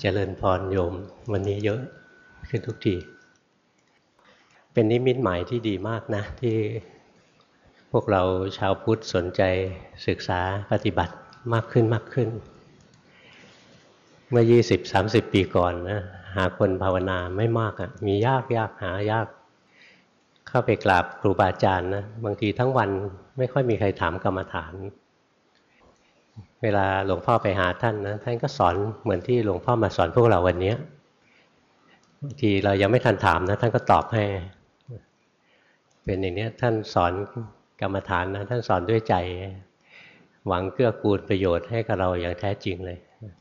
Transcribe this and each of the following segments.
เจริญพรโยมวันนี้เยอะขึ้นทุกที เป็นนิมิตหมายที่ดีมากนะ ที่พวกเราชาวพุทธสนใจศึกษาปฏิบัติมากขึ้นมากขึ้น เมื่อ 20-30 ปีก่อนนะหาคนภาวนาไม่มากอะ่ะมียากยากหายาก เข้าไปกราบครูบาอาจารย์นะบางทีทั้งวันไม่ค่อยมีใครถามกรรมฐาน เวลาหลวงพ่อไปหาท่านนะท่านก็สอนเหมือนที่หลวงพ่อมาสอนพวกเราวันนี้บางทีเรายังไม่ทันถามนะท่านก็ตอบให้ เป็นอย่างนี้ท่านสอนกรรมฐานนะท่านสอนด้วยใจ หวังเกื้อกูลประโยชน์ให้กับเราอย่างแท้จริงเลย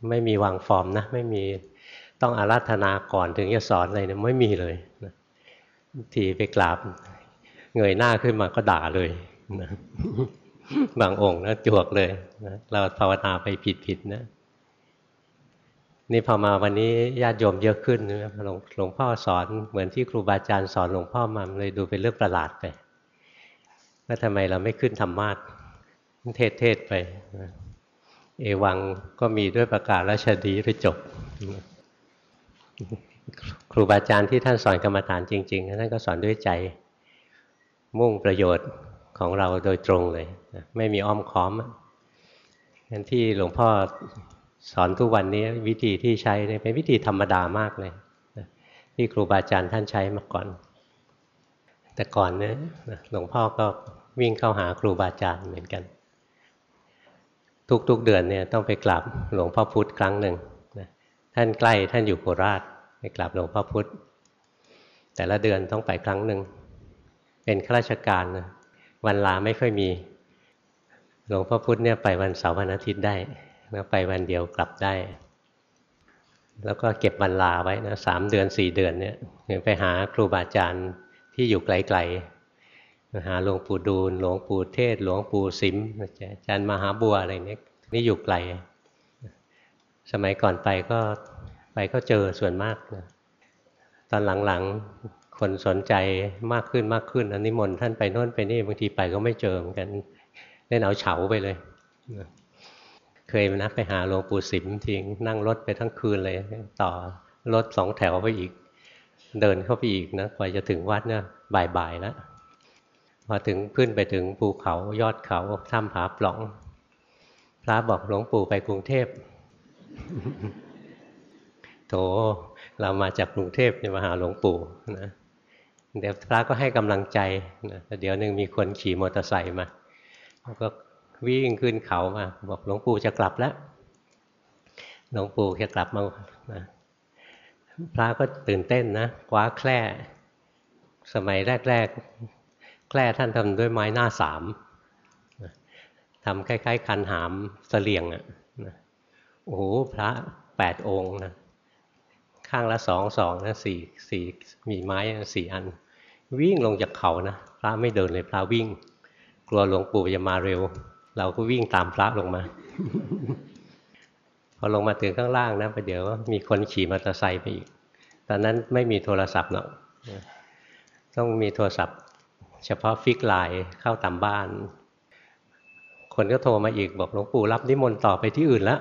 ไม่มีวางฟอร์มนะ ไม่มีต้องอาราธนาก่อนถึงจะสอนอะไรนะไม่มีเลยทีไปกราบเงยหน้าขึ้นมาก็ด่าเลยนะ บางองค์นะจวกเลยนะเราภาวนาไปผิดๆนะ นี่พอมาวันนี้ญาติโยมเยอะขึ้นนะหลวงหลวงพ่อสอนเหมือนที่ครูบาอาจารย์สอนหลวงพ่อมาเลยดูเป็นเรื่องประหลาดไปว่าทำไมเราไม่ขึ้นธรรมาทเทศเทศไป เอวังก็มีด้วยประกาศราชดีไปจบ ครูบาอาจารย์ที่ท่านสอนกรรมฐานจริงๆท่านก็สอนด้วยใจมุ่งประโยชน์ ของเราโดยตรงเลยไม่มีอ้อมค้อมงั้นที่หลวงพ่อสอนทุกวันนี้วิธีที่ใช้เป็นวิธีธรรมดามากเลยที่ครูบาอาจารย์ท่านใช้มาก่อน แต่ก่อนเนี่ยหลวงพ่อก็วิ่งเข้าหาครูบาอาจารย์เหมือนกัน ทุกๆเดือนเนี่ยต้องไปกราบหลวงพ่อพุธครั้งหนึ่งท่านใกล้ท่านอยู่โคราชไปกราบหลวงพ่อพุธแต่ละเดือนต้องไปครั้งหนึ่งเป็นข้าราชการนะ วันลาไม่ค่อยมี หลวงพ่อพุธเนี่ยไปวันเสาร์วันอาทิตย์ได้แล้วไปวันเดียวกลับได้ แล้วก็เก็บวันลาไว้นะสามเดือนสี่เดือนเนี่ยไปหาครูบาอาจารย์ที่อยู่ไกลๆหาหลวงปู่ดูลหลวงปู่เทศ หลวงปู่สิมอาจารย์มหาบัวอะไรเนี่ยนี่อยู่ไกล สมัยก่อนไปก็ไปก็เจอส่วนมากนะตอนหลัง คนสนใจมากขึ้นมากขึ้นอันนี้มนท่านไปโน่นไปนี่บางทีไปก็ไม่เจอเหมือนกันเล่นเอาเฉาไปเลยเคยนะไปหาหลวงปู่สิมทิ้งนั่งรถไปทั้งคืนเลย ต่อรถสองแถวไปอีก เดินเข้าไปอีกนะกว่าจะถึงวัดเนี่ยบ่ายๆแล้วพอถึงขึ้นไปถึงภูเขายอดเขาถ้ำผาปล่อง พระบอกหลวงปู่ไปกรุงเทพโถเรามาจากกรุงเทพเนี่ยมาหาหลวงปู่นะ เดี๋ยวพระก็ให้กำลังใจนะเดี๋ยวหนึ่งมีคนขี่มอเตอร์ไซค์มาแล้วก็วิ่งขึ้นเขามาบอกหลวงปู่จะกลับแล้วหลวงปู่จะกลับมานะพระก็ตื่นเต้นนะคว้าแคร่สมัยแรกๆ แคร่ท่านทำด้วยไม้หน้าสามทำคล้ายๆ คันหามเสลียงอะโอ้โหพระแปดองค์นะข้างละสองสองนะสี่สี่มีไม้สี่อัน วิ่งลงจากเขานะพระไม่เดินเลยพระวิ่ง กลัวหลวงปู่จะมาเร็ว เราก็วิ่งตามพระลงมา พอลงมาถึงข้างล่างนะไปเดี๋ยวมีคนขี่มอเตอร์ไซค์ไปอีก ตอนนั้นไม่มีโทรศัพท์หรอกต้องมีโทรศัพท์ เฉพาะฟิกไลน์เข้าตามบ้าน คนก็โทรมาอีกบอกหลวงปู่รับนิมนต์ต่อไปที่อื่นแล้ว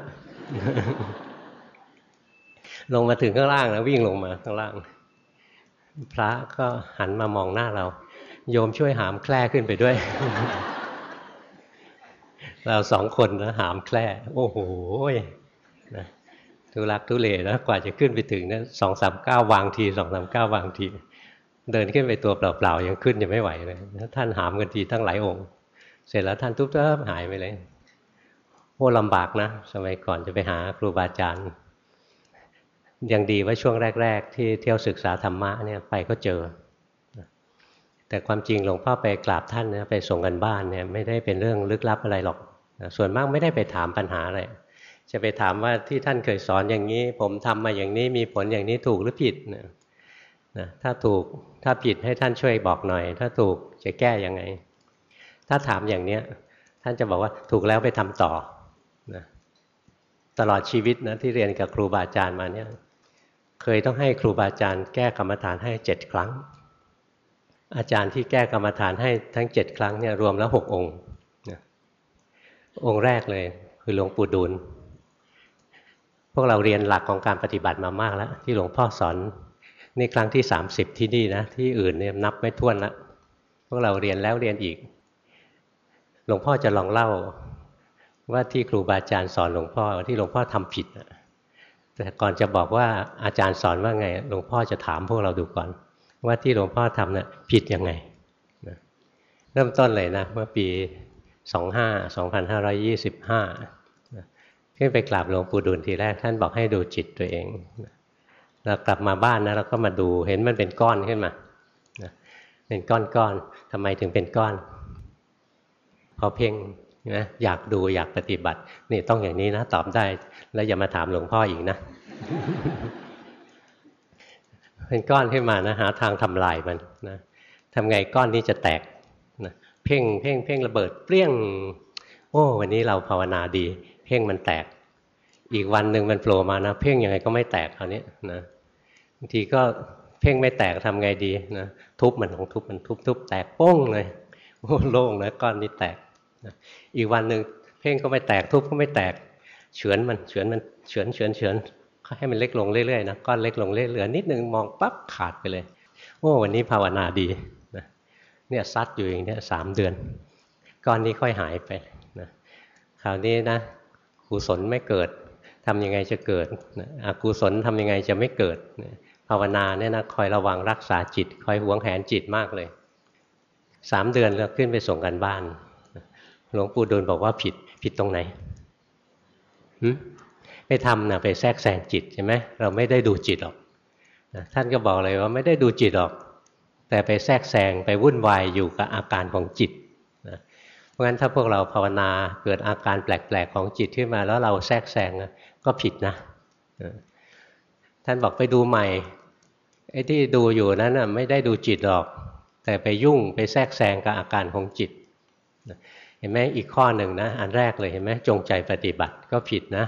ลงมาถึงข้างล่างแล้ววิ่งลงมาข้างล่าง พระก็หันมามองหน้าเรา โยมช่วยหามแคร่ขึ้นไปด้วย เราสองคนนะหามแคร่โอ้โหนะทุลักทุเลนะกว่าจะขึ้นไปถึงนะสองสามเก้าวางทีสองสามเก้าวางที เดินขึ้นไปตัวเปล่าๆยังขึ้นยังไม่ไหวเลยท่านหามกันทีทั้งหลายองค์ เสร็จแล้วท่านทุบเติบหายไปเลยโอ้ลำบากนะ สมัยก่อนจะไปหาครูบาอาจารย์ ยังดีว่าช่วงแรก ๆ ที่เที่ยวศึกษาธรรมะเนี่ยไปก็เจอ แต่ความจริงหลวงพ่อไปกราบท่านนะไปส่งกันบ้านเนี่ยไม่ได้เป็นเรื่องลึกลับอะไรหรอกส่วนมากไม่ได้ไปถามปัญหาอะไรจะไปถามว่าที่ท่านเคยสอนอย่างนี้ ผมทำมาอย่างนี้มีผลอย่างนี้ถูกหรือผิดนะถ้าถูกถ้าผิดให้ท่านช่วยบอกหน่อย ถ้าถูกจะแก้ยังไง ถ้าถามอย่างเนี้ยท่านจะบอกว่าถูกแล้วไปทำต่อนะตลอดชีวิตนะที่เรียนกับครูบาอาจารย์มาเนี่ย เคยต้องให้ครูบาอาจารย์แก้กรรมฐานให้เจ็ดครั้ง อาจารย์ที่แก้กรรมฐานให้ทั้งเจ็ดครั้งเนี่ยรวมแล้วหกองค์ องค์แรกเลยคือหลวงปู่ดูลพวกเราเรียนหลักของการปฏิบัติมามากแล้ว ที่หลวงพ่อสอนนี่ครั้งที่ 30 ที่นี่นะ ที่อื่นเนี่ยนับไม่ถ้วนละพวกเราเรียนแล้วเรียนอีก หลวงพ่อจะลองเล่าว่าที่ครูบาอาจารย์สอนหลวงพ่อที่หลวงพ่อทำผิด แต่ก่อนจะบอกว่าอาจารย์สอนว่าไงหลวงพ่อจะถามพวกเราดูก่อน ว่าที่หลวงพ่อทำนะ่ะผิดยังไงเริ่มต้นเลยนะเมื่อปี 25 2525 ขึ้นไปกราบหลวงปู่ดูลทีแรก ท่านบอกให้ดูจิตตัวเองเรากลับมาบ้านนะเราก็มาดูเห็นมันเป็นก้อนขึ้นมาเป็นก้อนๆทำไมถึงเป็นก้อนพอเพ่ง นะอยากดูอยากปฏิบัติ นี่ต้องอย่างนี้นะตอบได้ แล้วอย่ามาถามหลวงพ่ออีกนะเป็นก้อนขึ้นมานะหาทางทำลายมันนะทำไงก้อนนี้จะแตกนะเพ่งเพ่งเพ่งระเบิดเปรี้ยง โอ้วันนี้เราภาวนาดี เพ่งมันแตก อีกวันหนึ่งมันโผล่มานะ เพ่งยังไงก็ไม่แตกคราวนี้นะบางทีก็เพ่งไม่แตกทำไงดีนะทุบมันของทุบมันทุบทุบแตกโป้งเลยโอ้โล่งเลยก้อนนี้แตก อีกวันหนึ่งเพ่งก็ไม่แตกทุบก็ไม่แตกเฉือนมันเฉือนมันเฉือนเฉือนเฉือนให้มันเล็กลงเรื่อยๆนะก้อนเล็กลงเรื่อยเหลือนิดนึงมองปั๊บขาดไปเลย โอ้วันนี้ภาวนาดีนะเนี่ยซัดอยู่อย่างนี้สามเดือน ก้อนนี้ค่อยหายไปนะคราวนี้นะกุศลไม่เกิดทำยังไงจะเกิดนะอกุศลทำยังไงจะไม่เกิดนะภาวนาเนี่ยนะคอยระวังรักษาจิต คอยหวงแหนจิตมากเลยสามเดือนเราขึ้นไปส่งกันบ้าน หลวงปู่ดูลบอกว่าผิดผิดตรงไหนไม่ทำนะไปแทรกแซงจิตใช่ไหมเราไม่ได้ดูจิตหรอกท่านก็บอกเลยว่าไม่ได้ดูจิตหรอก แต่ไปแทรกแซงไปวุ่นวายอยู่กับอาการของจิตนะเพราะฉะนั้นถ้าพวกเราภาวนาเกิดอาการแปลกๆของจิตขึ้นมา แล้วเราแทรกแซงก็ผิดนะท่านบอกไปดูใหม่ไอ้ที่ดูอยู่นั้นไม่ได้ดูจิตหรอก แต่ไปยุ่งไปแทรกแซงกับอาการของจิต ห็นไหมอีกข้อหนึ่งนะ อันแรกเลยเห็นไหมจงใจปฏิบัติก็ผิดนะ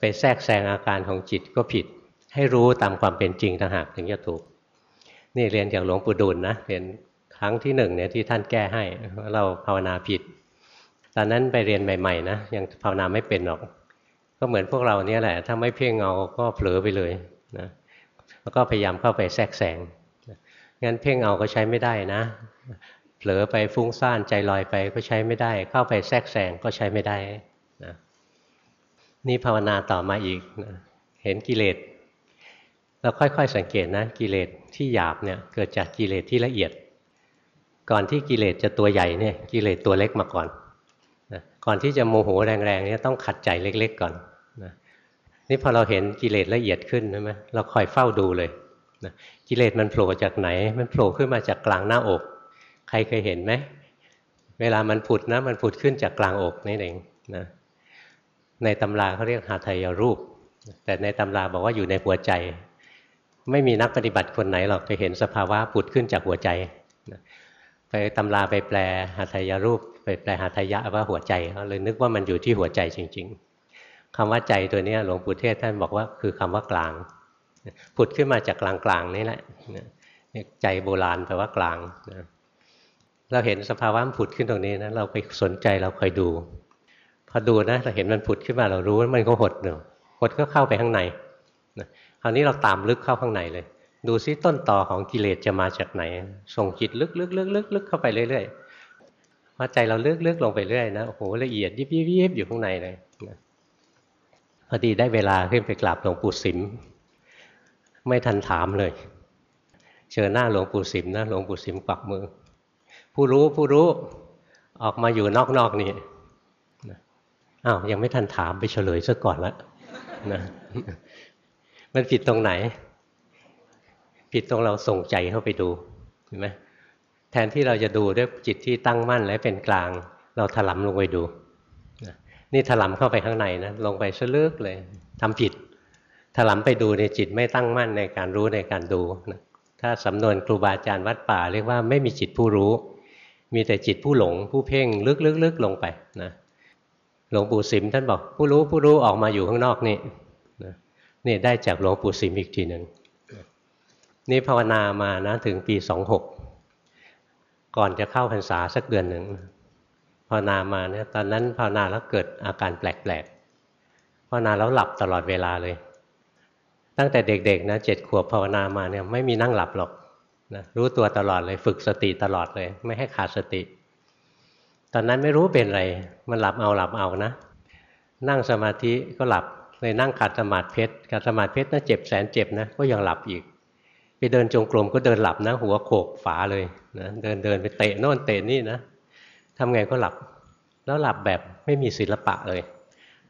ไปแทรกแซงอาการของจิตก็ผิด ให้รู้ตามความเป็นจริงต่างหากถึงจะถูก นี่เรียนจากหลวงปู่ดูลนะเรียนครั้งที่หนึ่งเนี่ยที่ท่านแก้ให้เราภาวนาผิด ตอนนั้นไปเรียนใหม่ๆนะยังภาวนาไม่เป็นหรอก ก็เหมือนพวกเราเนี่ยแหละ ถ้าไม่เพ่งเงาก็เผลอไปเลยนะแล้วก็พยายามเข้าไปแทรกแซงงั้นเพ่งเอาก็ใช้ไม่ได้นะ ผลอไปฟุ้งซ่านใจลอยไปก็ใช้ไม่ได้ เข้าไปแทรกแซงก็ใช้ไม่ได้นะนี่ภาวนาต่อมาอีกนะเห็นกิเลสเราค่อยๆสังเกตนะกิเลสที่หยาบเนี่ยเกิดจากกิเลสที่ละเอียด ก่อนที่กิเลสจะตัวใหญ่เนี่ยกิเลสตัวเล็กมาก่อนนะก่อนที่จะโมโหแรงๆเนี่ยต้องขัดใจเล็ก ๆ ก่อนนะนี่พอเราเห็นกิเลสละเอียดขึ้นใช่ไหมเราคอยเฝ้าดูเลยนะกิเลสมันโผล่จากไหน มันโผล่ขึ้นมาจากกลางหน้าอก ใครเคยเห็นไหมเวลามันผุดนะ มันผุดขึ้นจากกลางอกนี่เองนะในตำราเขาเรียกหาทายรูป แต่ในตำราบอกว่าอยู่ในหัวใจ ไม่มีนักปฏิบัติคนไหนหรอกไปเห็นสภาวะผุดขึ้นจากหัวใจไปตำราไปแปลหาทายรูป ไปแปลหาทายะว่าหัวใจเขาเลยนึกว่ามันอยู่ที่หัวใจจริง ๆคำว่าใจตัวนี้หลวงปู่เทศท่านบอกว่าคือคำว่ากลางผุดขึ้นมาจากกลางๆนี่แหละใจโบราณแปลว่ากลางนะ เราเห็นสภาวะมันผุดขึ้นตรงนี้นะเราไปสนใจเราคอยดู พอดูนะเราเห็นมันผุดขึ้นมาเรารู้ว่ามันก็หดเนาะหดก็เข้าไปข้างในนะคราวนี้เราตามลึกเข้าข้างในเลย ดูซิต้นต่อของกิเลสจะมาจากไหน ส่งจิตลึกลึกลึกลึกลึกเข้าไปเรื่อยๆพอใจเราลึกลึกลงไปเรื่อยนะโอ้โหละเอียดยิบยิบยิบอยู่ข้างในเลยนะพอดีได้เวลาขึ้นไปกราบหลวงปู่สิมไม่ทันถามเลย เจอหน้าหลวงปู่สิมนะหลวงปู่สิมปักมือ ผู้รู้ผู้รู้ออกมาอยู่นอกๆนี่อ้าวยังไม่ทันถามไปเฉลยซะก่อนละนะมันผิดตรงไหน ผิดตรงเราส่งใจเข้าไปดูเห็นไหมแทนที่เราจะดูด้วยจิตที่ตั้งมั่นและเป็นกลาง เราถลำลงไปดูนี่ถลำเข้าไปข้างในนะลงไปซะลึกเลยทำผิดถลำไปดูในจิตไม่ตั้งมั่นในการรู้ในการดูนะถ้าสำนวนครูบาอาจารย์วัดป่าเรียกว่าไม่มีจิตผู้รู้ มีแต่จิตผู้หลงผู้เพ่งลึกๆลงไปนะหลวงปู่สิมท่านบอกผู้รู้ผู้รู้ออกมาอยู่ข้างนอกนี่นะนี่ได้จากหลวงปู่สิมอีกทีหนึ่งนี่ภาวนามานะถึงปีสองหกก่อนจะเข้าพรรษาสักเดือนหนึ่งภาวนามาเนี่ยตอนนั้นภาวนาแล้วเกิดอาการแปลกๆพาวนาแล้วหลับตลอดเวลาเลย ตั้งแต่เด็กๆนะเจ็ดขวบภาวนามาเนี่ยไม่มีนั่งหลับหรอก นะรู้ตัวตลอดเลยฝึกสติตลอดเลย ไม่ให้ขาดสติ ตอนนั้นไม่รู้เป็นอะไร มันหลับเอาหลับเอานะ นั่งสมาธิก็หลับเลยนั่งขัดสมาธิเพชรขัดสมาธิเพชรนะเจ็บแสนเจ็บนะก็ยังหลับอีก ไปเดินจงกรมก็เดินหลับนะ หัวโขกฝาเลยนะเดินเดินไปเตะโน่นเตะนี่นะทำไงก็หลับ แล้วหลับแบบไม่มีศิลปะเลย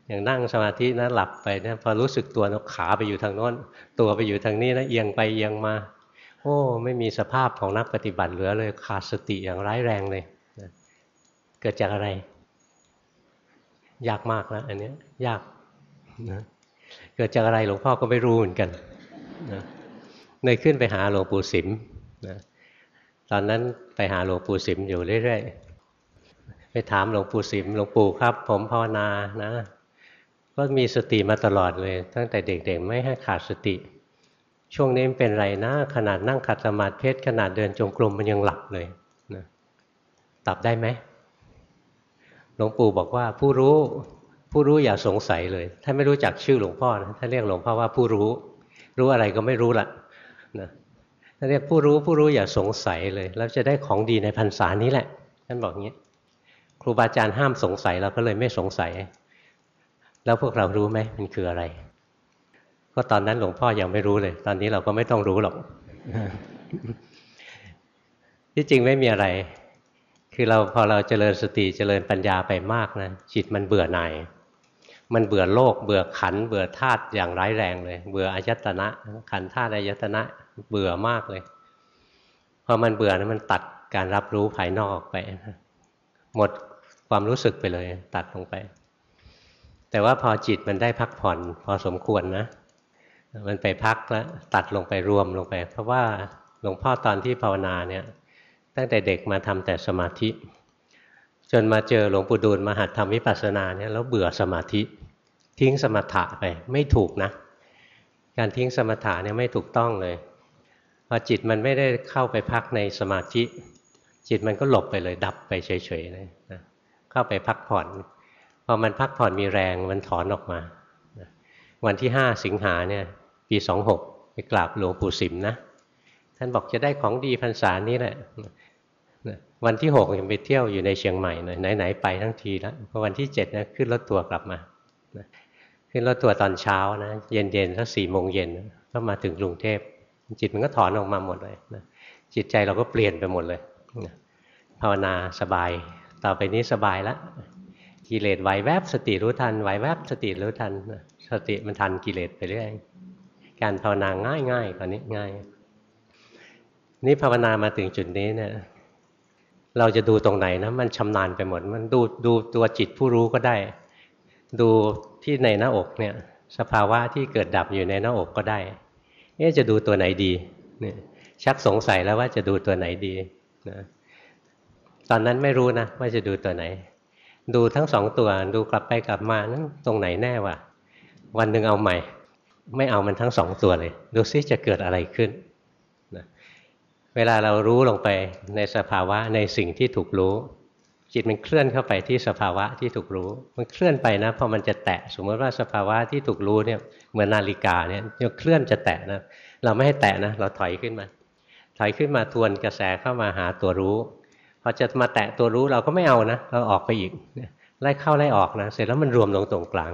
อย่างนั่งสมาธินะหลับไปนะพอรู้สึกตัวนะขาไปอยู่ทางโน้น ตัวไปอยู่ทางนี้นะเอียงไปเอียงมา โอ้ไม่มีสภาพของนักปฏิบัติเหลือเลยขาดสติอย่างร้ายแรงเลยนะเกิดจากอะไร ยากมากแล้วอันนี้ยากนะเกิดจากอะไรหลวงพ่อก็ไม่รู้เหมือนกันนะเลยขึ้นไปหาหลวงปู่สิมนะตอนนั้นไปหาหลวงปู่สิมอยู่เรื่อยๆไปถามหลวงปู่สิมหลวงปู่ครับ ผมภาวนานะ ก็มีสติมาตลอดเลย ตั้งแต่เด็กๆไม่ให้ขาดสติ ช่วงนี้เป็นไรนะ ขนาดนั่งขัดสมาธิเพชรขนาดเดินจงกรมมันยังหลับเลยนะตอบได้ไหมหลวงปู่บอกว่าผู้รู้ผู้รู้อย่าสงสัยเลยถ้าไม่รู้จักชื่อหลวงพ่อนะถ้าเรียกหลวงพ่อว่าผู้รู้ รู้อะไรก็ไม่รู้ละนะถ้าเรียกผู้รู้ผู้รู้อย่าสงสัยเลยแล้วจะได้ของดีในพรรษานี้แหละท่านบอกงี้ครูบาอาจารย์ห้ามสงสัยเราก็เลยไม่สงสัย แล้วพวกเรารู้ไหมมันคืออะไร ก็ตอนนั้นหลวงพ่อยังไม่รู้เลย ตอนนี้เราก็ไม่ต้องรู้หรอก ที่จริงไม่มีอะไร คือเราพอเราเจริญสติเจริญปัญญาไปมากนะจิตมันเบื่อหน่าย มันเบื่อโลก เบื่อขัน เบื่อธาตุอย่างร้ายแรงเลย เบื่ออายตนะ ขันธาตุอายตนะ เบื่อมากเลย พอมันเบื่อนะมันตัดการรับรู้ภายนอกออกไป หมดความรู้สึกไปเลย ตัดลงไป แต่ว่าพอจิตมันได้พักผ่อน พอสมควรนะ มันไปพักแล้วตัดลงไปรวมลงไป เพราะว่าหลวงพ่อตอนที่ภาวนาเนี่ยตั้งแต่เด็กมาทำแต่สมาธิ จนมาเจอหลวงปู่ดูลมาหัดทำวิปัสสนาเนี่ยแล้วเบื่อสมาธิ ทิ้งสมถะไปไม่ถูกนะ การทิ้งสมถะเนี่ยไม่ถูกต้องเลยพอจิตมันไม่ได้เข้าไปพักในสมาธิ จิตมันก็หลบไปเลยดับไปเฉยๆเลยนะเข้าไปพักผ่อนพอมันพักผ่อนมีแรงมันถอนออกมา วันที่ห้าสิงหาเนี่ย ปีสองหกไปกราบหลวงปู่สิมนะ ท่านบอกจะได้ของดีพรรษานี้แหละวันที่หกยังไปเที่ยวอยู่ในเชียงใหม่หน่อยไหนๆไปทั้งทีแล้วพอวันที่เจ็ดนะขึ้นรถตัวกลับมาขึ้นรถตัวตอนเช้านะเย็นๆสักสี่โมงเย็นก็มาถึงกรุงเทพจิตมันก็ถอนออกมาหมดเลยนะจิตใจเราก็เปลี่ยนไปหมดเลยภาวนาสบาย ต่อไปนี้สบายแล้วกิเลสไหวแวบสติรู้ทันไหวแวบสติรู้ทันสติมันทันกิเลสไปเรื่อย การภาวนาง่ายๆตอนนี้ง่าย นี่ภาวนามาถึงจุดนี้เนี่ย เราจะดูตรงไหนนะมันชำนาญไปหมด มันดูดูตัวจิตผู้รู้ก็ได้ ดูที่ในหน้าอกเนี่ย สภาวะที่เกิดดับอยู่ในหน้าอกก็ได้เนี่ยจะดูตัวไหนดีเนี่ยชักสงสัยแล้วว่าจะดูตัวไหนดีนะตอนนั้นไม่รู้นะว่าจะดูตัวไหน ดูทั้งสองตัวดูกลับไปกลับมานั้นตรงไหนแน่วะวันหนึ่งเอาใหม่ ไม่เอามันทั้งสองตัวเลย ดูซิจะเกิดอะไรขึ้นเวลาเรารู้ลงไปในสภาวะในสิ่งที่ถูกรู้ จิตมันเคลื่อนเข้าไปที่สภาวะที่ถูกรู้ มันเคลื่อนไปนะพอมันจะแตะ สมมติว่าสภาวะที่ถูกรู้เนี่ยเหมือนนาฬิกาเนี่ยเคลื่อนจะแตะนะเราไม่ให้แตะนะเราถอยขึ้นมา ถอยขึ้นมาทวนกระแสเข้ามาหาตัวรู้พอจะมาแตะตัวรู้เราก็ไม่เอานะ เราออกไปอีกไล่เข้าไล่ออกนะ เสร็จแล้วมันรวมลงตรงกลาง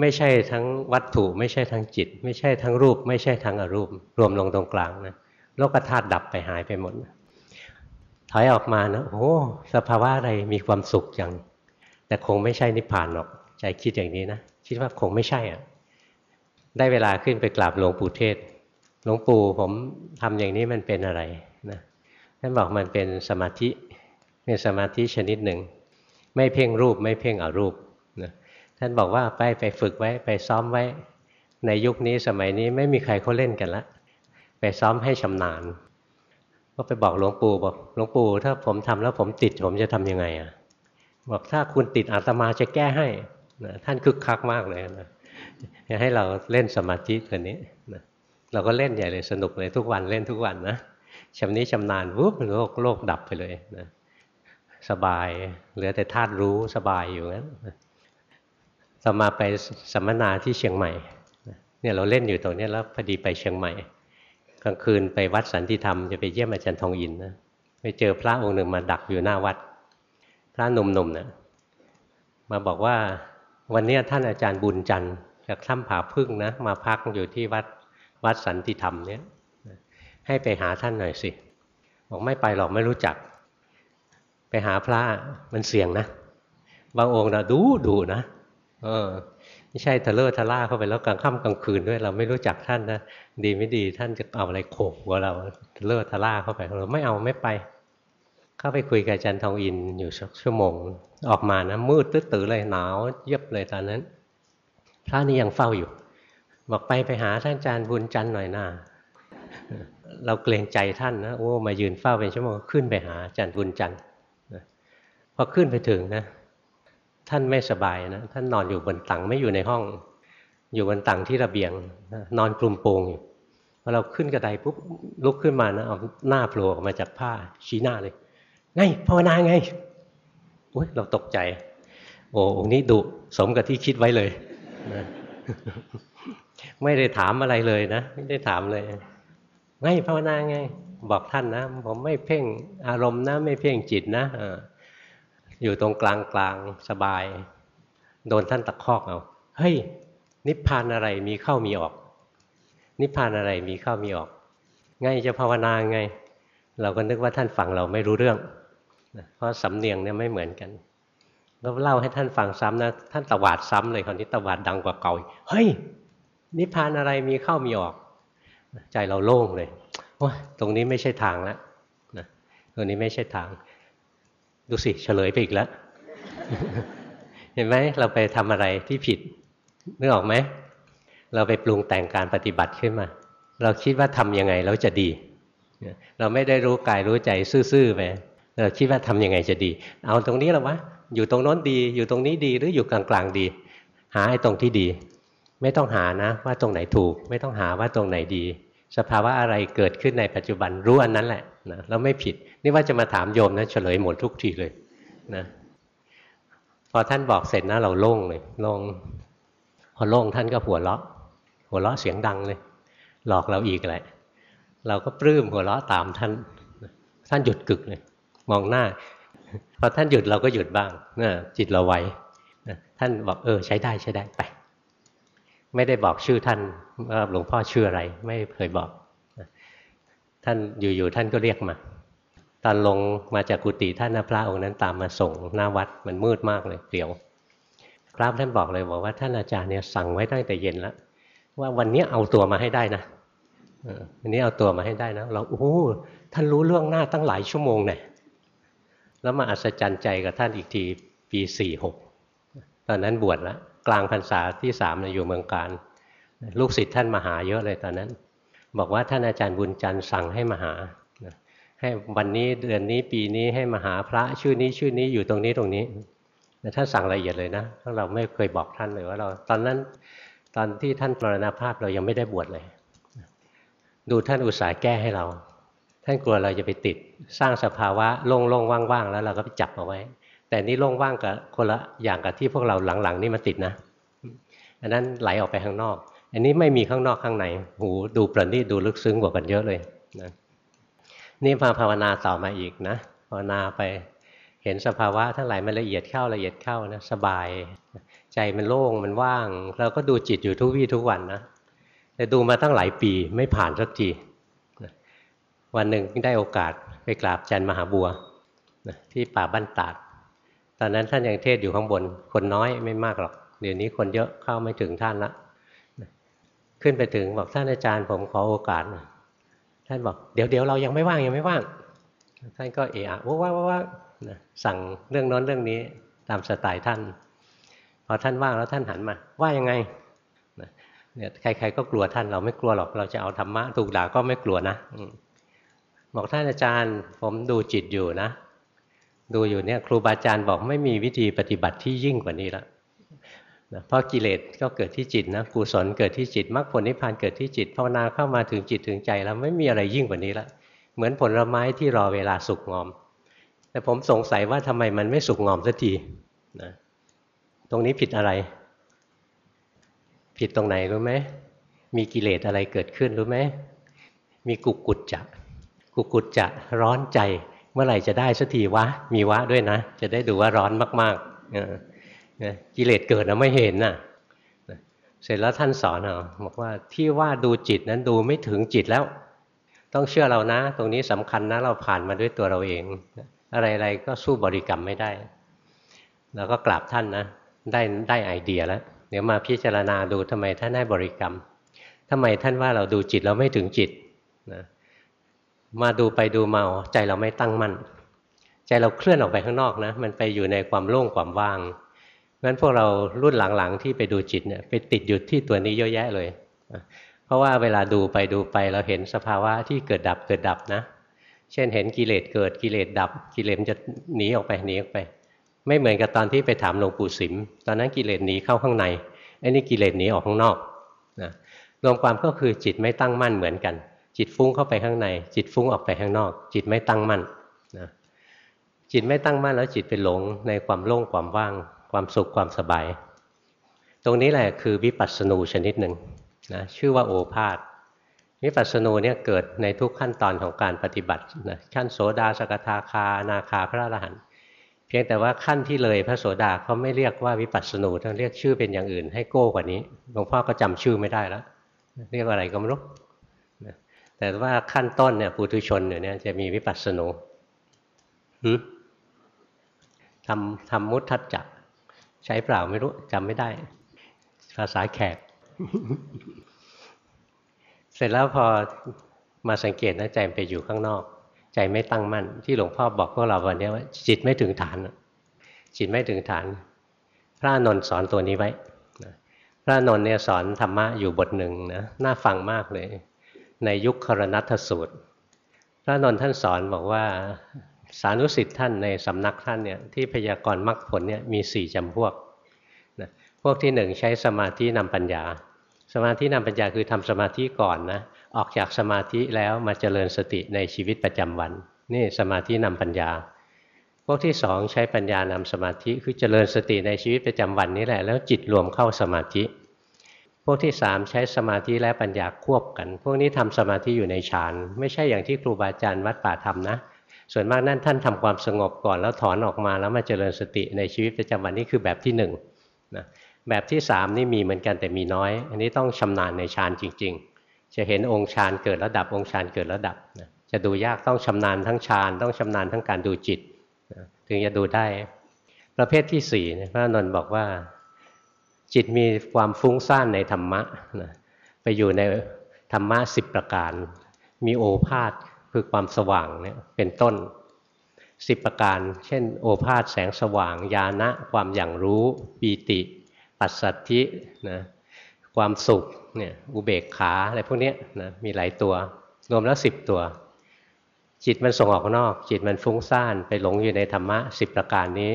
ไม่ใช่ทั้งวัตถุ ไม่ใช่ทั้งจิต ไม่ใช่ทั้งรูป ไม่ใช่ทั้งอรูป รวมลงตรงกลางนะโลกธาตุดับไปหายไปหมดถอยออกมานะโอ้สภาวะอะไรมีความสุขจังแต่คงไม่ใช่นิพพานหรอก ใจคิดอย่างนี้นะคิดว่าคงไม่ใช่อะได้เวลาขึ้นไปกราบหลวงปู่เทศหลวงปู่ผมทำอย่างนี้มันเป็นอะไรนะท่านบอกมันเป็นสมาธิเป็นสมาธิชนิดหนึ่ง ไม่เพ่งรูปไม่เพ่งอรูป ท่านบอกว่าไปไปฝึกไว้ไปซ้อมไว้ ในยุคนี้สมัยนี้ไม่มีใครเขาเล่นกันละไปซ้อมให้ชำนาญ ก็ไปบอกหลวงปู่บอกหลวงปู่ถ้าผมทำแล้วผมติดผมจะทํำยังไงอะบอกถ้าคุณติดอาตมาจะแก้ให้นะท่านคึกคักมากเลยนะให้เราเล่นสมาธิตัวนี้นะเราก็เล่นใหญ่เลยสนุกเลยทุกวันเล่นทุกวันนะชำนี้ชำนาญวุบโลกโลกดับไปเลยนะสบายเหลือแต่ธาตุรู้สบายอยู่นั้น ต่อมาไปสัมมนาที่เชียงใหม่เนี่ยเราเล่นอยู่ตรงนี้แล้วพอดีไปเชียงใหม่ กลางคืนไปวัดสันติธรรมจะไปเยี่ยมอาจารย์ทองอินนะไปเจอพระองค์หนึ่งมาดักอยู่หน้าวัด พระหนุ่มๆเนะมาบอกว่าวันนี้ท่านอาจารย์บุญจันทร์จากถ้ำผาพึ่งนะมาพักอยู่ที่วัดวัดสันติธรรมเนี่ยให้ไปหาท่านหน่อยสิ บอกไม่ไปหรอกไม่รู้จัก ไปหาพระมันเสี่ยงนะ บางองค์นะดูดูนะ เออไม่ใช่ทะเลาะทะล่าเข้าไปแล้วกลางค่ำกลางคืนด้วย เราไม่รู้จักท่านนะดีไม่ดีท่านจะเอาอะไรโขกหัวเราทะเลาะทะล่าเข้าไปเราไม่เอาไม่ไป เข้าไปคุยกับอาจารย์ทองอินอยู่สักชั่วโมง ออกมานะมืดตื้อเลยหนาวเย็บเลยตอนนั้น พระนี่ยังเฝ้าอยู่ บอกไปไปหาท่านอาจารย์บุญจันทร์หน่อยหน้าเราเกรงใจท่านนะโอ้มายืนเฝ้าเป็นชั่วโมงขึ้นไปหาอาจารย์บุญจันทร์พอขึ้นไปถึงนะ ท่านไม่สบายนะท่านนอนอยู่บนตังไม่อยู่ในห้อง อยู่บนตังที่ระเบียงนอนกลุ่มโปงอยู่พอเราขึ้นกระไดปุ๊บลุกขึ้นมานะเอาหน้าโผล่ออกมาจากผ้าชี้หน้าเลย ไงภาวนาไงอุ้ยเราตกใจ โอ้องนี้ดุสมกับที่คิดไว้เลยนะไม่ได้ถามอะไรเลยนะ ไม่ได้ถามเลย ไงภาวนาไง บอกท่านนะ ผมไม่เพ่งอารมณ์นะ ไม่เพ่งจิตนะ อยู่ตรงกลางกลางสบาย โดนท่านตะคอกเอาเฮ้ย นิพพานอะไรมีเข้ามีออก นิพพานอะไรมีเข้ามีออกไงจะภาวนาไง เราก็นึกว่าท่านฟังเราไม่รู้เรื่องเพราะสำเนียงเนี่ยไม่เหมือนกันก็เล่าให้ท่านฟังซ้ำนะท่านตวาดซ้ำเลยคราวนี้ตวาดดังกว่าเก่าเฮ้ย นิพพานอะไรมีเข้ามีออก ใจเราโล่งเลยว่าตรงนี้ไม่ใช่ทางแล้วนะตรงนี้ไม่ใช่ทาง ดูสิเฉลยไปอีกแล้ว เห็นไหมเราไปทำอะไรที่ผิดนึกออกไหม เราไปปรุงแต่งการปฏิบัติขึ้นมา เราคิดว่าทํำยังไงแล้วจะดี เราไม่ได้รู้กายรู้ใจซื่อๆไปเราคิดว่าทํำยังไงจะดี เอาตรงนี้แล้ววะอยู่ตรงโน้นดี อยู่ตรงนี้ดีหรืออยู่กลางๆดี หาไอ้ตรงที่ดี ไม่ต้องหานะ ว่าตรงไหนถูก ไม่ต้องหาว่าตรงไหนดี สภาวะอะไรเกิดขึ้นในปัจจุบันรู้อันนั้นแหละนะแล้วไม่ผิด นี่ว่าจะมาถามโยมนะเฉลยหมดทุกทีเลยนะพอท่านบอกเสร็จนะเราโล่งเลยโล่งพอโล่งท่านก็หัวเราะ หัวเราะเสียงดังเลย หลอกเราอีกแหละเราก็ปลื้มหัวเราะตามท่าน ท่านหยุดกึกเลย มองหน้าพอท่านหยุดเราก็หยุดบ้างนะจิตเราไวท่านบอกเออใช้ได้ใช้ได้ไป ไม่ได้บอกชื่อท่านว่าหลวงพ่อชื่ออะไร ไม่เคยบอก ท่านอยู่ๆท่านก็เรียกมา ตอนลงมาจากกุฏิท่านพระองค์นั้นตามมาส่งหน้าวัดมันมืดมากเลยเปลี่ยวครับท่านบอกเลยบอกว่าท่านอาจารย์เนี่ยสั่งไว้ตั้งแต่เย็นแล้วว่าวันนี้เอาตัวมาให้ได้นะวันนี้เอาตัวมาให้ได้นะเราโอ้ท่านรู้เรื่องหน้าตั้งหลายชั่วโมงเนี่ยแล้วมาอัศจรรย์ใจกับท่านอีกทีปีสี่หกตอนนั้นบวชแล้วกลางพรรษาที่สามอยู่เมืองการ ลูกศิษย์ท่านมาหาเยอะเลยตอนนั้น บอกว่าท่านอาจารย์บุญจันทร์สั่งให้มาหา ให้วันนี้เดือนนี้ปีนี้ให้มาหาพระชื่อนี้ชื่อนี้อยู่ตรงนี้ตรงนี้ท่านสั่งละเอียดเลยนะถ้าเราไม่เคยบอกท่านเลยว่าเรา ตอนนั้นตอนที่ท่านปรณภาพเรายังไม่ได้บวชเลย ดูท่านอุตส่าห์แก้ให้เรา ท่านกลัวเราจะไปติด สร้างสภาวะโล่งๆว่างๆแล้วเราก็ไปจับเอาไว้ แต่นี่โล่งว่างกับคนละอย่างกับที่พวกเราหลังๆ นี่มาติดนะอันนั้นไหลออกไปข้างนอก อันนี้ไม่มีข้างนอกข้างใน หูดูประณีตดูลึกซึ้งกว่ากันเยอะเลยนะ นี่มาภาวนาต่อมาอีกนะภาวนาไปเห็นสภาวะทั้งหลายมันละเอียดเข้าละเอียดเข้านะสบาย ใจมันโล่งมันว่าง เราก็ดูจิตอยู่ทุกวี่ทุกวันนะแต่ดูมาตั้งหลายปีไม่ผ่านสักทีวันหนึ่งได้โอกาสไปกราบจันมหาบัวที่ป่าบ้านตาด ตอนนั้นท่านยังเทศอยู่ข้างบน คนน้อยไม่มากหรอก เดี๋ยวนี้คนเยอะเข้าไม่ถึงท่านละขึ้นไปถึงบอกท่านอาจารย์ผมขอโอกาส ท่านบอกเดี๋ยวเดี๋ยวเรายังไม่ว่างยังไม่ว่าง ท่านก็เอะอะว่าว่าว่าสั่งเรื่องน้นเรื่องนี้ตามสไตล์ท่านพอท่านว่างแล้วท่านหันมา ว่ายังไงเนี่ยใคร ๆ ก็กลัวท่านเราไม่กลัวหรอกเราจะเอาธรรมะถูกด่าก็ไม่กลัวนะบอกท่านอาจารย์ผมดูจิตอยู่นะ ดูอยู่เนี่ยครูบาอาจารย์บอกไม่มีวิธีปฏิบัติที่ยิ่งกว่านี้แล้ว นะเพราะกิเลสก็เกิดที่จิตนะกุศลเกิดที่จิตมรรคผลนิพพานเกิดที่จิตภาวนาเข้ามาถึงจิตถึงใจแล้วไม่มีอะไรยิ่งกว่านี้ละเหมือนผลไม้ที่รอเวลาสุกงอม แต่ผมสงสัยว่าทำไมมันไม่สุกงอมสักทีนะตรงนี้ผิดอะไร ผิดตรงไหนรู้ไหมมีกิเลสอะไรเกิดขึ้นรู้ไหมมีกุกุจจะกุกุจจะร้อนใจ เมื่อไหร่จะได้สักทีวะ มีวะด้วยนะ จะได้ดูว่าร้อนมากๆ กิเลสเกิดนะไม่เห็นน่ะเสร็จแล้วท่านสอนเอาบอกว่าที่ว่าดูจิตนั้นดูไม่ถึงจิตแล้ว ต้องเชื่อเรานะ ตรงนี้สำคัญนะเราผ่านมาด้วยตัวเราเอง อะไรๆก็สู้บริกรรมไม่ได้เราก็กราบท่านนะ ได้ได้ไอเดียแล้ว เดี๋ยวมาพิจารณาดูทำไมท่านได้บริกรรมทำไมท่านว่าเราดูจิตเราไม่ถึงจิตนะมาดูไปดูมาใจเราไม่ตั้งมั่น ใจเราเคลื่อนออกไปข้างนอกนะ มันไปอยู่ในความโล่งความว่าง งั้นพวกเรารุ่นหลังๆ ที่ไปดูจิตเนี่ยไปติดอยู่ที่ตัวนี้เยอะแยะเลย เพราะว่าเวลาดูไปดูไปเราเห็นสภาวะที่เกิดดับเกิดดับนะ เช่นเห็นกิเลสเกิดกิเลสดับ กิเลสจะหนีออกไปหนีออกไป ไม่เหมือนกับตอนที่ไปถามหลวงปู่สิม ตอนนั้นกิเลสหนีเข้าข้างในไอ้นี่กิเลสหนีออกข้างนอกนะรวมความก็คือจิตไม่ตั้งมั่นเหมือนกัน จิตฟุ้งเข้าไปข้างใน จิตฟุ้งออกไปข้างนอก จิตไม่ตั้งมั่นนะจิตไม่ตั้งมั่นแล้วจิตไปหลงในความโล่งความว่าง ความสุขความสบาย ตรงนี้แหละคือวิปัสสนูชนิดหนึ่งนะชื่อว่าโอภาษวิปัสสนูเนี่ยเกิดในทุกขั้นตอนของการปฏิบัตินะขั้นโสดาสกทาคานาคาพระอรหันต์เพียงแต่ว่าขั้นที่เลยพระโสดาเขาไม่เรียกว่าวิปัสสนูต้องเรียกชื่อเป็นอย่างอื่น ให้โก้กว่านี้หลวงพ่อก็จำชื่อไม่ได้แล้วเรียกอะไรก็ไม่รู้แต่ว่าขั้นต้นเนี่ยปุถุชนเนี่ยจะมีวิปัสสนูทำทำมุทัจจะ ใช้เปล่าไม่รู้จำไม่ได้ ภาษาแขก เสร็จแล้วพอมาสังเกตนะใจไปอยู่ข้างนอก ใจไม่ตั้งมั่น ที่หลวงพ่อบอกพวกเราวันนี้ว่า จิตไม่ถึงฐานจิตไม่ถึงฐาน พระนนท์สอนตัวนี้ไว้พระนนท์เนี่ยสอนธรรมะอยู่บทหนึ่งนะน่าฟังมากเลย ในยุคครนัตสูตร พระนนท์ท่านสอนบอกว่า สานุสิทธิ์ท่านในสำนักท่านเนี่ยที่พยากรณ์มรรคผลเนี่ยมีสี่จำพวกนะพวกที่หนึ่งใช้สมาธินำปัญญา สมาธินำปัญญาคือทำสมาธิก่อนนะออกจากสมาธิแล้วมาเจริญสติในชีวิตประจำวัน นี่สมาธินำปัญญา พวกที่สองใช้ปัญญานำสมาธิคือเจริญสติในชีวิตประจำวันนี้แหละแล้วจิตรวมเข้าสมาธิ พวกที่สามใช้สมาธิและปัญญาควบกัน พวกนี้ทำสมาธิอยู่ในฌานไม่ใช่อย่างที่ครูบาอาจารย์วัดป่าทำนะ ส่วนมากนั่นท่านทำความสงบก่อนแล้วถอนออกมาแล้วมาเจริญสติในชีวิตประจำวันนี่คือแบบที่หนึ่งนะแบบที่สามนี่มีเหมือนกันแต่มีน้อย อันนี้ต้องชำนาญในฌานจริง ๆ จะเห็นองค์ฌานเกิดระดับองค์ฌานเกิดระดับนะจะดูยากต้องชำนาญทั้งฌานต้องชำนาญทั้งการดูจิตนะถึงจะดูได้ ประเภทที่สี่พระนนท์บอกว่าจิตมีความฟุ้งซ่านในธรรมะนะไปอยู่ในธรรมะสิบประการ มีโอภาษ คือความสว่างเนี่ยเป็นต้นสิบประการ เช่น โอภาษแสงสว่าง ญาณะความอย่างรู้ปีติ ปัสสัทธินะความสุขเนี่ยอุเบกขาอะไรพวกนี้นะมีหลายตัว รวมแล้วสิบตัว จิตมันส่งออกนอก จิตมันฟุ้งซ่านไปหลงอยู่ในธรรมะสิบประการนี้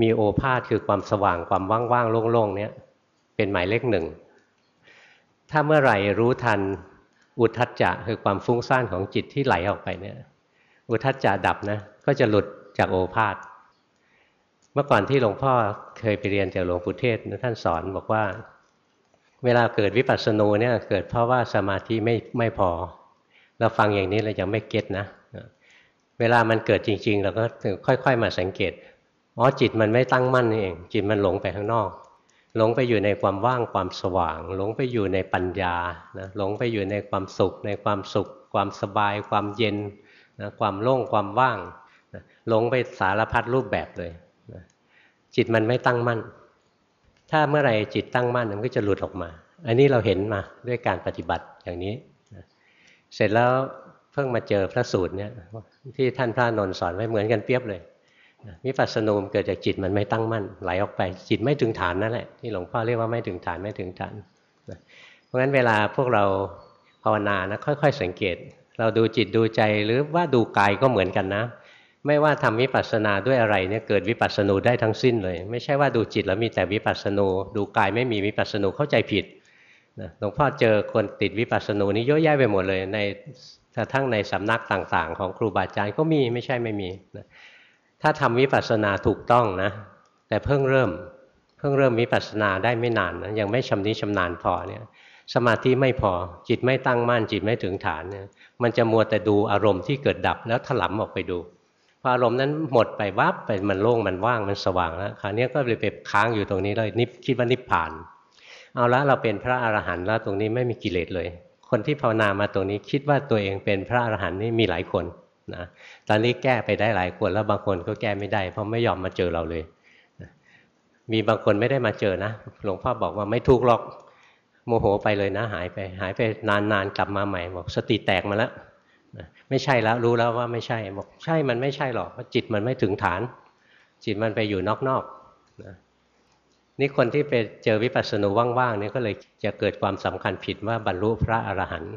มีโอภาษคือความสว่างความว่างๆโล่งๆเนี่ยเป็นหมายเลขหนึ่งถ้าเมื่อไหร่รู้ทัน อุทัจจะคือความฟุ้งซ่านของจิตที่ไหลออกไปเนี่ย อุทัจจะดับนะก็จะหลุดจากโอภาษเมื่อก่อนที่หลวงพ่อเคยไปเรียนจากหลวงปู่เทศท่านสอนบอกว่า เวลาเกิดวิปัสสนูเนี่ยเกิดเพราะว่าสมาธิไม่ไม่พอ เราฟังอย่างนี้เรายังไม่เก็ตนะ เวลามันเกิดจริง ๆ เราก็ค่อย ๆ มาสังเกตอ๋อจิตมันไม่ตั้งมั่นนี่เอง จิตมันหลงไปข้างนอก หลงไปอยู่ในความว่างความสว่าง หลงไปอยู่ในปัญญานะหลงไปอยู่ในความสุข ในความสุข ความสบาย ความเย็นนะความโล่งความว่างนะหลงไปสารพัดรูปแบบเลยนะจิตมันไม่ตั้งมั่น ถ้าเมื่อไหร่จิตตั้งมั่นมันก็จะหลุดออกมา อันนี้เราเห็นมาด้วยการปฏิบัติอย่างนี้นะเสร็จแล้วเพิ่งมาเจอพระสูตรเนี่ยที่ท่านพระนนท์สอนไว้เหมือนกันเปียบเลย วิปัสสนูมเกิดจากจิตมันไม่ตั้งมั่นไหลออกไปจิตไม่ถึงฐานนั่นแหละที่หลวงพ่อเรียกว่าไม่ถึงฐานไม่ถึงฐานเพราะฉะนั้นเวลาพวกเราภาวนานะค่อย ๆ สังเกต เราดูจิตดูใจหรือว่าดูกายก็เหมือนกันนะ ไม่ว่าทำวิปัสสนาด้วยอะไรเนี่ยเกิดวิปัสสนูได้ทั้งสิ้นเลย ไม่ใช่ว่าดูจิตแล้วมีแต่วิปัสสนูดูกายไม่มีวิปัสสนูเข้าใจผิดหลวงพ่อเจอคนติดวิปัสสนูนี้เยอะแยะไปหมดเลยในกระทั่งในสำนักต่าง ๆ ของครูบาอาจารย์ก็มีไม่ใช่ไม่มีนะ ถ้าทำวิปัสสนาถูกต้องนะ แต่เพิ่งเริ่ม เพิ่งเริ่มมิปัสสนาได้ไม่นานนะยังไม่ชำนิชำนาญพอเนี่ย สมาธิไม่พอจิตไม่ตั้งมั่นจิตไม่ถึงฐานเนี่ย มันจะมัวแต่ดูอารมณ์ที่เกิดดับแล้วถลำออกไปดูพออารมณ์นั้นหมดไปวับไปมันโล่งมันว่างมันสว่างแล้วคราวนี้ก็เลยไปค้างอยู่ตรงนี้เลยนิพคิดว่านิพพาน เอาละเราเป็นพระอรหันต์แล้วตรงนี้ไม่มีกิเลสเลย คนที่ภาวนามาตรงนี้คิดว่าตัวเองเป็นพระอรหันต์นี่มีหลายคน นะตอนนี้แก้ไปได้หลายคนแล้วบางคนก็แก้ไม่ได้ เพราะไม่ยอมมาเจอเราเลยมีบางคนไม่ได้มาเจอนะหลวงพ่อบอกว่าไม่ทุกหรอกโมโหไปเลยนะ หายไปหายไปนานๆกลับมาใหม่บอกสติแตกมาแล้วไม่ใช่แล้วรู้แล้วว่าไม่ใช่บอกใช่มันไม่ใช่หรอกเพราะจิตมันไม่ถึงฐาน จิตมันไปอยู่นอกๆนะนี่คนที่ไปเจอวิปัสสนูว่างๆนี่ก็เลยจะเกิดความสำคัญผิดว่าบรรลุพระอรหันต์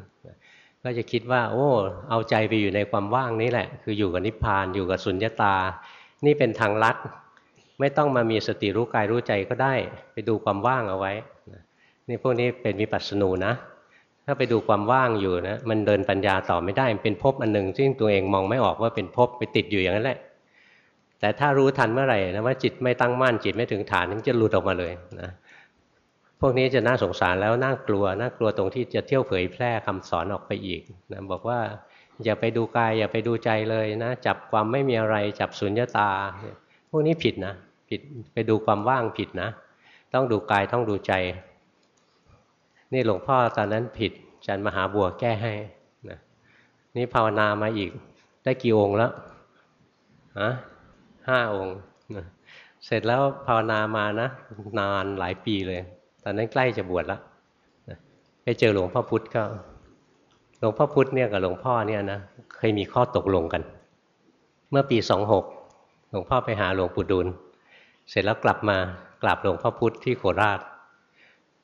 ก็จะคิดว่า โอ้ เอาใจไปอยู่ในความว่างนี้แหละ คืออยู่กับนิพพานอยู่กับสุญญตา นี่เป็นทางลัด ไม่ต้องมามีสติรู้กายรู้ใจก็ได้ ไปดูความว่างเอาไว้นี่พวกนี้เป็นวิปัสสนูนะ ถ้าไปดูความว่างอยู่นะมันเดินปัญญาต่อไม่ได้มันเป็นภพอันหนึ่งซึ่งตัวเองมองไม่ออกว่าเป็นภพไปติดอยู่อย่างนั้นแหละ แต่ถ้ารู้ทันเมื่อไหร่นะว่าจิตไม่ตั้งมั่นจิตไม่ถึงฐานมันจะหลุดออกมาเลยนะ พวกนี้จะน่าสงสารแล้วน่ากลัวน่ากลัวตรงที่จะเที่ยวเผยแพร่คำสอนออกไปอีกนะบอกว่าอย่าไปดูกายอย่าไปดูใจเลยนะจับความไม่มีอะไรจับสุญญตา พวกนี้ผิดนะผิดไปดูความว่างผิดนะ ต้องดูกายต้องดูใจ นี่หลวงพ่อตอนนั้นผิดจันมหาบัวแก้ให้นะนี่ภาวนามาอีกได้กี่องค์แล้วฮะห้าองค์นะเสร็จแล้วภาวนามานะนานหลายปีเลย ตอนนั้นใกล้จะบวชแล้วไปเจอหลวงพ่อพุธก็ หลวงพ่อพุธเนี่ยกับหลวงพ่อเนี่ยนะเคยมีข้อตกลงกัน เมื่อปีสองหกหลวงพ่อไปหาหลวงปู่ดูลเสร็จแล้วกลับมากราบหลวงพ่อพุธที่โคราช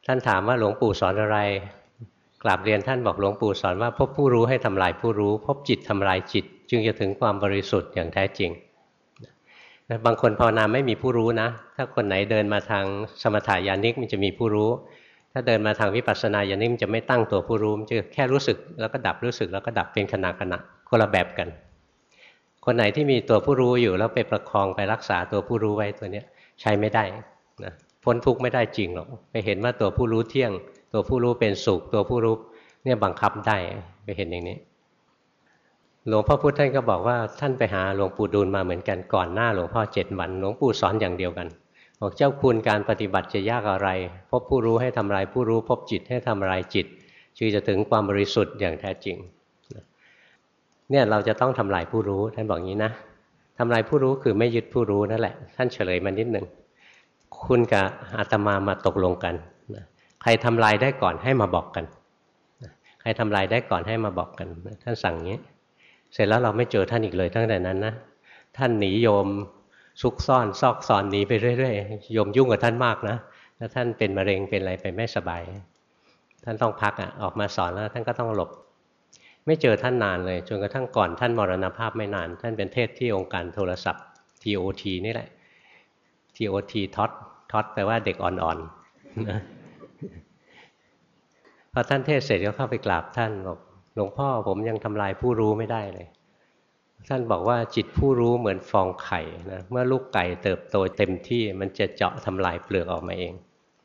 ท่านถามว่าหลวงปู่สอนอะไรกราบเรียนท่านบอกหลวงปู่สอนว่าพบผู้รู้ให้ทำลายผู้รู้ พบจิตทำลายจิต จึงจะถึงความบริสุทธิ์อย่างแท้จริง นะบางคนภาวนาไม่มีผู้รู้นะ ถ้าคนไหนเดินมาทางสมถายานิกมันจะมีผู้รู้ ถ้าเดินมาทางวิปัสสนาญาณิกมันจะไม่ตั้งตัวผู้รู้มันจะแค่รู้สึกแล้วก็ดับรู้สึกแล้วก็ดับเป็นขณะขณะคนละแบบกัน คนไหนที่มีตัวผู้รู้อยู่แล้วไปประคองไปรักษาตัวผู้รู้ไว้ตัวเนี้ยใช้ไม่ได้นะพ้นทุกข์ไม่ได้จริงหรอกไปเห็นว่าตัวผู้รู้เที่ยง ตัวผู้รู้เป็นสุขตัวผู้รู้เนี่ยบังคับได้ไปเห็นอย่างนี้ หลวงพ่อพุธท่านก็บอกว่าท่านไปหาหลวงปู่ดูลมาเหมือนกันก่อนหน้าหลวงพ่อเจ็ดวันหลวงปู่สอนอย่างเดียวกันบอกเจ้าคุณการปฏิบัติจะยากอะไร พบผู้รู้ให้ทำลายผู้รู้พบจิตให้ทำลายจิตจึงจะถึงความบริสุทธิ์อย่างแท้จริงเนี่ยเราจะต้องทำลายผู้รู้ท่านบอกงี้นะทำลายผู้รู้คือไม่ยึดผู้รู้นั่นแหละ ท่านเฉลยมานิดหนึ่งคุณกับอาตมามาตกลงกันใครทำลายได้ก่อนให้มาบอกกัน ใครทำลายได้ก่อนให้มาบอกกัน ท่านสั่งงี้ เสร็จแล้วเราไม่เจอท่านอีกเลยตั้งแต่นั้นนะท่านหนีโยมซุกซ่อนซอกซอนหนีไปเรื่อยๆโยมยุ่งกับท่านมากนะถ้าท่านเป็นมะเร็งเป็นอะไรไปไม่สบาย ท่านต้องพักอะออกมาสอนแล้วท่านก็ต้องหลบ ไม่เจอท่านนานเลยจนกระทั่งก่อนท่านมรณภาพไม่นาน ท่านเป็นเทศที่องค์การโทรศัพท์ TOT นี่แหละ TOT ท็อตท็อตแปลว่าเด็กอ่อนๆพอท่านเทศเสร็จก็เข้าไปกราบท่านบอก หลวงพ่อผมยังทำลายผู้รู้ไม่ได้เลย ท่านบอกว่าจิตผู้รู้เหมือนฟองไข่นะเมื่อลูกไก่เติบโตเต็มที่มันจะเจาะทำลายเปลือกออกมาเอง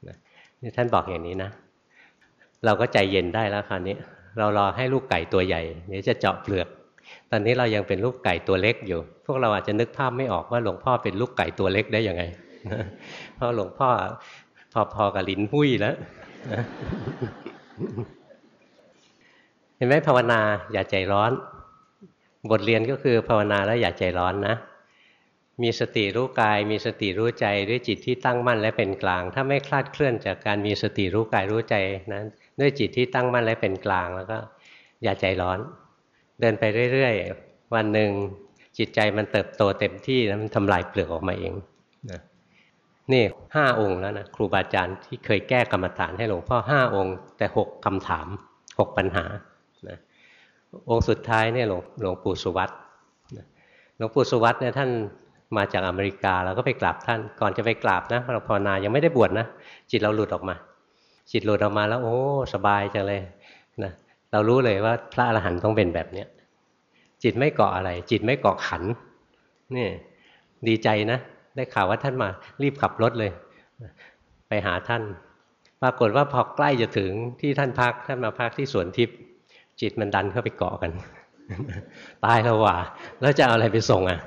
นะนี่ท่านบอกอย่างนี้นะ เราก็ใจเย็นได้แล้วคราวนี้ เรารอให้ลูกไก่ตัวใหญ่เดี๋ยวจะเจาะเปลือก ตอนนี้เรายังเป็นลูกไก่ตัวเล็กอยู่ พวกเราอาจจะนึกภาพไม่ออกว่าหลวงพ่อเป็นลูกไก่ตัวเล็กได้ยังไงเพราะหลวงพ่อพอๆกับลิ้นหุ้ยแล้ว ห็นไหมภาวนาอย่าใจร้อน บทเรียนก็คือภาวนาแล้วอย่าใจร้อนนะ มีสติรู้กาย มีสติรู้ใจด้วยจิตที่ตั้งมั่นและเป็นกลาง ถ้าไม่คลาดเคลื่อนจากการมีสติรู้กายรู้ใจนั้น ด้วยจิตที่ตั้งมั่นและเป็นกลางแล้วก็ อย่าใจร้อน เดินไปเรื่อยๆ วันหนึ่งจิตใจมันเติบโตเต็มที่แล้วมันทำลายเปลือกออกมาเองนะนี่ห้าองค์แล้วนะครูบาอาจารย์ที่เคยแก้กรรมฐานให้หลวงพ่อห้าองค์ แต่หกคำถามหกปัญหา องค์สุดท้ายเนี่ยหลวงหลวงปู่สุวัตหลวงปู่สุวัตเนี่ยท่านมาจากอเมริกาเราก็ไปกราบท่าน ก่อนจะไปกราบนะเราภาวนายังไม่ได้บวชนะ จิตเราหลุดออกมา จิตหลุดออกมาแล้ว โอ้ สบายจังเลยนะเรารู้เลยว่าพระอรหันต์ต้องเป็นแบบเนี้ยจิตไม่เกาะอะไร จิตไม่เกาะขันนี่ดีใจนะ ได้ข่าวว่าท่านมา รีบขับรถเลย ไปหาท่าน ปรากฏว่าพอใกล้จะถึงที่ท่านพักท่านมาพักที่สวนทิพย์ จิตมันดันเข้าไปเกาะกัน ตายแล้วว่า แล้วจะเอาอะไรไปส่งอะ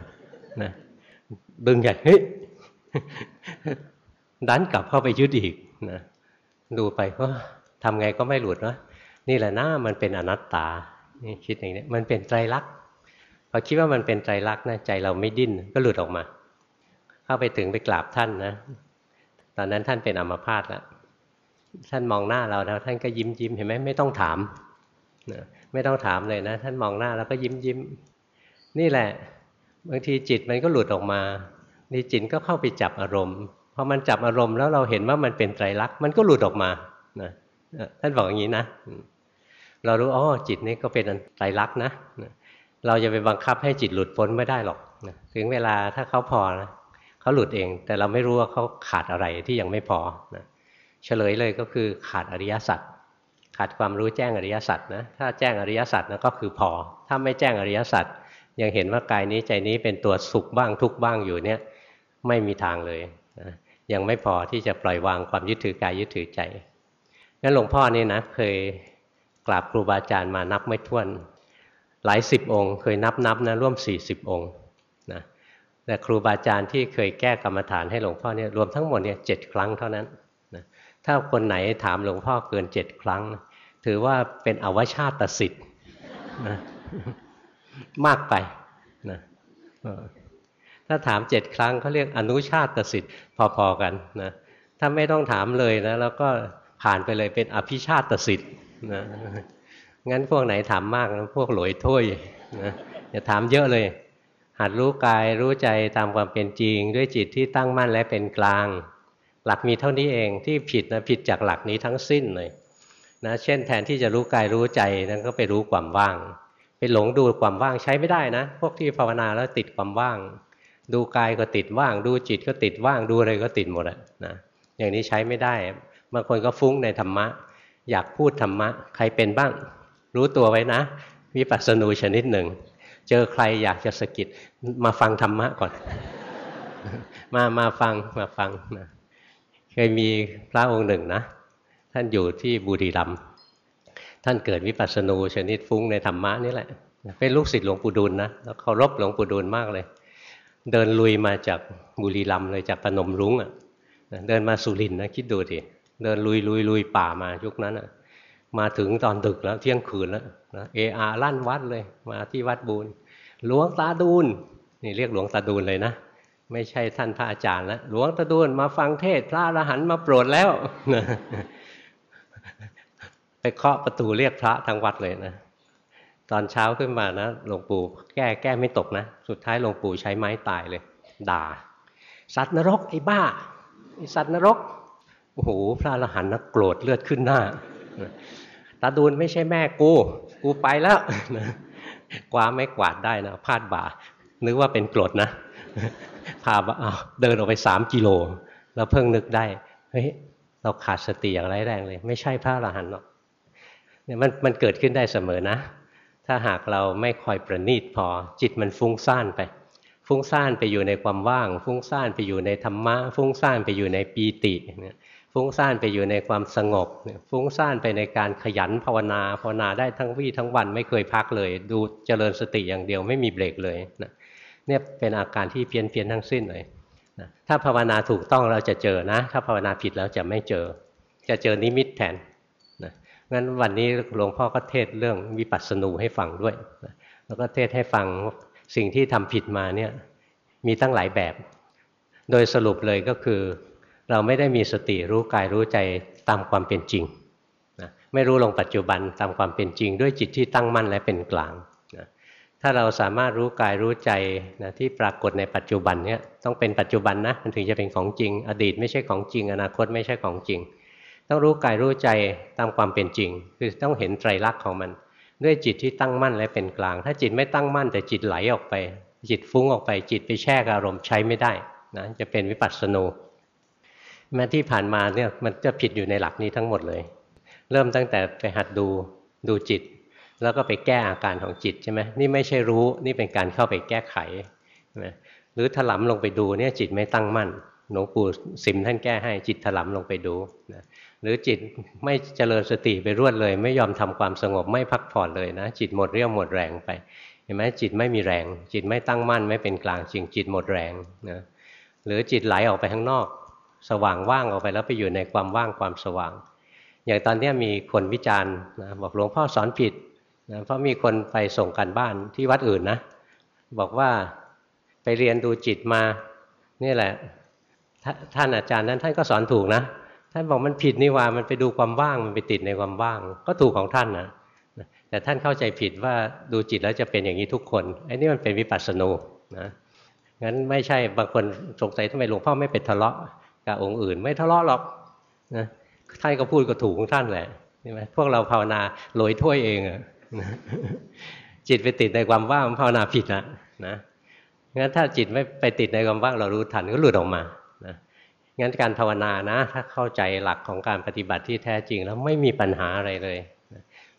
นะดึงใหญ่เฮ้ยดันกลับเข้าไปยึดอีกนะดูไปก็ทำไงก็ไม่หลุดนะนี่แหละนะมันเป็นอนัตตานี่คิดอย่างนี้มันเป็นไตรลักษณ์พอคิดว่ามันเป็นไตรลักษณ์นะใจเราไม่ดิ้นก็หลุดออกมา เข้าไปถึงไปกราบท่านนะ ตอนนั้นท่านเป็นอัมพาตแล้วท่านมองหน้าเราแล้วท่านก็ยิ้มยิ้มเห็นไหมไม่ต้องถาม นะไม่ต้องถามเลยนะ ท่านมองหน้าแล้วก็ยิ้มยิ้มนี่แหละ บางทีจิตมันก็หลุดออกมานี่จิตก็เข้าไปจับอารมณ์พอมันจับอารมณ์แล้วเราเห็นว่ามันเป็นไตรลักษณ์มันก็หลุดออกมานะท่านบอกอย่างนี้นะ เรารู้อ๋อจิตนี้ก็เป็นไตรลักษณ์นะเราจะไปบังคับให้จิตหลุดพ้นไม่ได้หรอกถึงเวลาถ้าเขาพอนะเขาหลุดเอง แต่เราไม่รู้ว่าเขาขาดอะไรที่ยังไม่พอนะเฉลยเลยก็คือขาดอริยสัจ ขาดความรู้แจ้งอริยสัจนะถ้าแจ้งอริยสัจนะก็คือพอ ถ้าไม่แจ้งอริยสัจยังเห็นว่ากายนี้ใจนี้เป็นตัวสุขบ้างทุกบ้างอยู่เนี่ยไม่มีทางเลยนะยังไม่พอที่จะปล่อยวางความยึดถือกายยึดถือใจงั้นหลวงพ่อนี่นะเคยกราบครูบาอาจารย์มานับไม่ถ้วน หลายสิบองค์ เคยนับนับนะร่วมสี่สิบองค์นะแต่ครูบาอาจารย์ที่เคยแก้กรรมฐานให้หลวงพ่อเนี่ยรวมทั้งหมดเนี่ยเจ็ดครั้งเท่านั้น ถ้าคนไหนถามหลวงพ่อเกินเจ็ดครั้ง ถือว่าเป็นอวชาตสิทธิ์นะมากไปนะถ้าถามเจ็ดครั้งเขาเรียกอนุชาตสิทธิ์พอๆกันนะถ้าไม่ต้องถามเลยนะแล้วก็ผ่านไปเลยเป็นอภิชาตสิทธิ์นะงั้นพวกไหนถามมากนะพวกหลอยถ้วยนะอย่าถามเยอะเลย หัดรู้กายรู้ใจตามความเป็นจริง ด้วยจิตที่ตั้งมั่นและเป็นกลาง หลักมีเท่านี้เองที่ผิดนะผิดจากหลักนี้ทั้งสิ้นเลยนะเช่นแทนที่จะรู้กายรู้ใจนั้นก็ไปรู้ความว่าง ไปหลงดูความว่างใช้ไม่ได้นะ พวกที่ภาวนาแล้วติดความว่าง ดูกายก็ติดว่าง ดูจิตก็ติดว่างดูอะไรก็ติดหมดอะนะอย่างนี้ใช้ไม่ได้บางคนก็ฟุ้งในธรรมะ อยากพูดธรรมะ ใครเป็นบ้าง รู้ตัวไว้นะวิปัสสนูชนิดหนึ่ง เจอใครอยากจะสกิดมาฟังธรรมะก่อน มามาฟังมาฟังนะ เคยมีพระองค์หนึ่งนะ ท่านอยู่ที่บุรีรัมย์ท่านเกิดวิปัสสนูชนิดฟุ้งในธรรมะนี่แหละ เป็นลูกศิษย์หลวงปู่ดูลนะแล้วเคารพหลวงปู่ดูลมากเลย เดินลุยมาจากบุรีรัมย์เลยจากปนมรุ้งอะเดินมาสุรินนะคิดดูดิเดินลุยลุยลุยป่ามายุคนั้นอะมาถึงตอนดึกแล้วเที่ยงคืนแล้วนะเออาลั่นวัดเลย มาที่วัดบูนหลวงตาดูลนี่เรียกหลวงตาดูลเลยนะ ไม่ใช่ท่านพระอาจารย์แล้วหลวงตาดูลมาฟังเทศพระอรหันต์มาโปรดแล้วไปเคาะประตูเรียกพระทางวัดเลยนะตอนเช้าขึ้นมานะหลวงปู่แก้แก้ไม่ตกนะ สุดท้ายหลวงปู่ใช้ไม้ตายเลย ด่า สัตว์นรกไอ้บ้าไอ้สัตว์นรกโอ้โหพระอรหันต์นะโกรธเลือดขึ้นหน้าตาดูลไม่ใช่แม่กู กูไปแล้วกวาไม่กวาดได้นะพาดบ่านึกว่าเป็นกรดนะ พาเอาเดินออกไปสามกิโลแล้วเพิ่งนึกได้เฮ้ยเราขาดสติอย่างไรแรงเลย ไม่ใช่พระอรหันต์หรอกเนี่ยมันมันเกิดขึ้นได้เสมอนะ ถ้าหากเราไม่คอยประณีตพอจิตมันฟุ้งซ่านไป ฟุ้งซ่านไปอยู่ในความว่าง ฟุ้งซ่านไปอยู่ในธรรมะ ฟุ้งซ่านไปอยู่ในปีติฟุ้งซ่านไปอยู่ในความสงบ ฟุ้งซ่านไปในการขยันภาวนาภาวนาได้ทั้งวี่ทั้งวันไม่เคยพักเลย ดูเจริญสติอย่างเดียวไม่มีเบรกเลยนะ เนี่ยเป็นอาการที่เพี้ยนเพียนทั้งสิ้นเลยนะถ้าภาวนาถูกต้องเราจะเจอนะ ถ้าภาวนาผิดแล้วจะไม่เจอ จะเจอนิมิตแทนงั้นวันนี้หลวงพ่อก็เทศเรื่องวิปัสสนูให้ฟังด้วยแล้วก็เทศให้ฟังสิ่งที่ทำผิดมาเนี่ยมีตั้งหลายแบบ โดยสรุปเลยก็คือ เราไม่ได้มีสติรู้กายรู้ใจตามความเป็นจริงนะไม่รู้ลงปัจจุบันตามความเป็นจริง ด้วยจิตที่ตั้งมั่นและเป็นกลาง ถ้าเราสามารถรู้กายรู้ใจนะที่ปรากฏในปัจจุบันเนี่ยต้องเป็นปัจจุบันนะมันถึงจะเป็นของจริง อดีตไม่ใช่ของจริง อนาคตไม่ใช่ของจริง ต้องรู้กายรู้ใจตามความเป็นจริง คือต้องเห็นไตรลักษณ์ของมัน ด้วยจิตที่ตั้งมั่นและเป็นกลาง ถ้าจิตไม่ตั้งมั่นแต่จิตไหลออกไป จิตฟุ้งออกไป จิตไปแช่อารมณ์ใช้ไม่ได้นะจะเป็นวิปัสสนูแม้ที่ผ่านมาเนี่ยมันจะผิดอยู่ในหลักนี้ทั้งหมดเลย เริ่มตั้งแต่ไปหัดดูดูจิต แล้วก็ไปแก้อาการของจิตใช่ไหมนี่ไม่ใช่รู้นี่เป็นการเข้าไปแก้ไขหรือถลำลงไปดูเนี่ยจิตไม่ตั้งมั่นหลวงปู่สิมท่านแก้ให้จิตถลำลงไปดูนะหรือจิตไม่เจริญสติไปรวดเลย ไม่ยอมทำความสงบไม่พักผ่อนเลยนะจิตหมดเรี่ยวหมดแรงไปเห็นไหมจิตไม่มีแรง จิตไม่ตั้งมั่นไม่เป็นกลางจริงจิตหมดแรงนะหรือจิตไหลออกไปข้างนอก สว่างว่างออกไปแล้วไปอยู่ในความว่างความสว่าง อย่างตอนนี้มีคนวิจารณ์นะบอกหลวงพ่อสอนผิด นะเพราะมีคนไปส่งกันบ้านที่วัดอื่นนะ บอกว่าไปเรียนดูจิตมานี่แหละท่านอาจารย์นั้นท่านก็สอนถูกนะ ท่านบอกมันผิดนี่ว่ามันไปดูความว่างมันไปติดในความว่าง ก็ถูกของท่านนะแต่ท่านเข้าใจผิดว่าดูจิตแล้วจะเป็นอย่างนี้ทุกคนไอ้นี่มันเป็นวิปัสสนูนะงั้นไม่ใช่บางคนสงสัยทำไมหลวงพ่อไม่ไปทะเลาะกับองค์อื่น ไม่ทะเลาะหรอกนะท่านก็พูดก็ถูกของท่านแหละใช่ไหมพวกเราภาวนาลอยถ้วยเองอะ จิตไปติดในความว่างภาวนาผิดนะนะงั้นถ้าจิตไม่ไปติดในความว่างเรารู้ทันก็หลุดออกมานะงั้นการภาวนานะ ถ้าเข้าใจหลักของการปฏิบัติที่แท้จริงแล้วไม่มีปัญหาอะไรเลย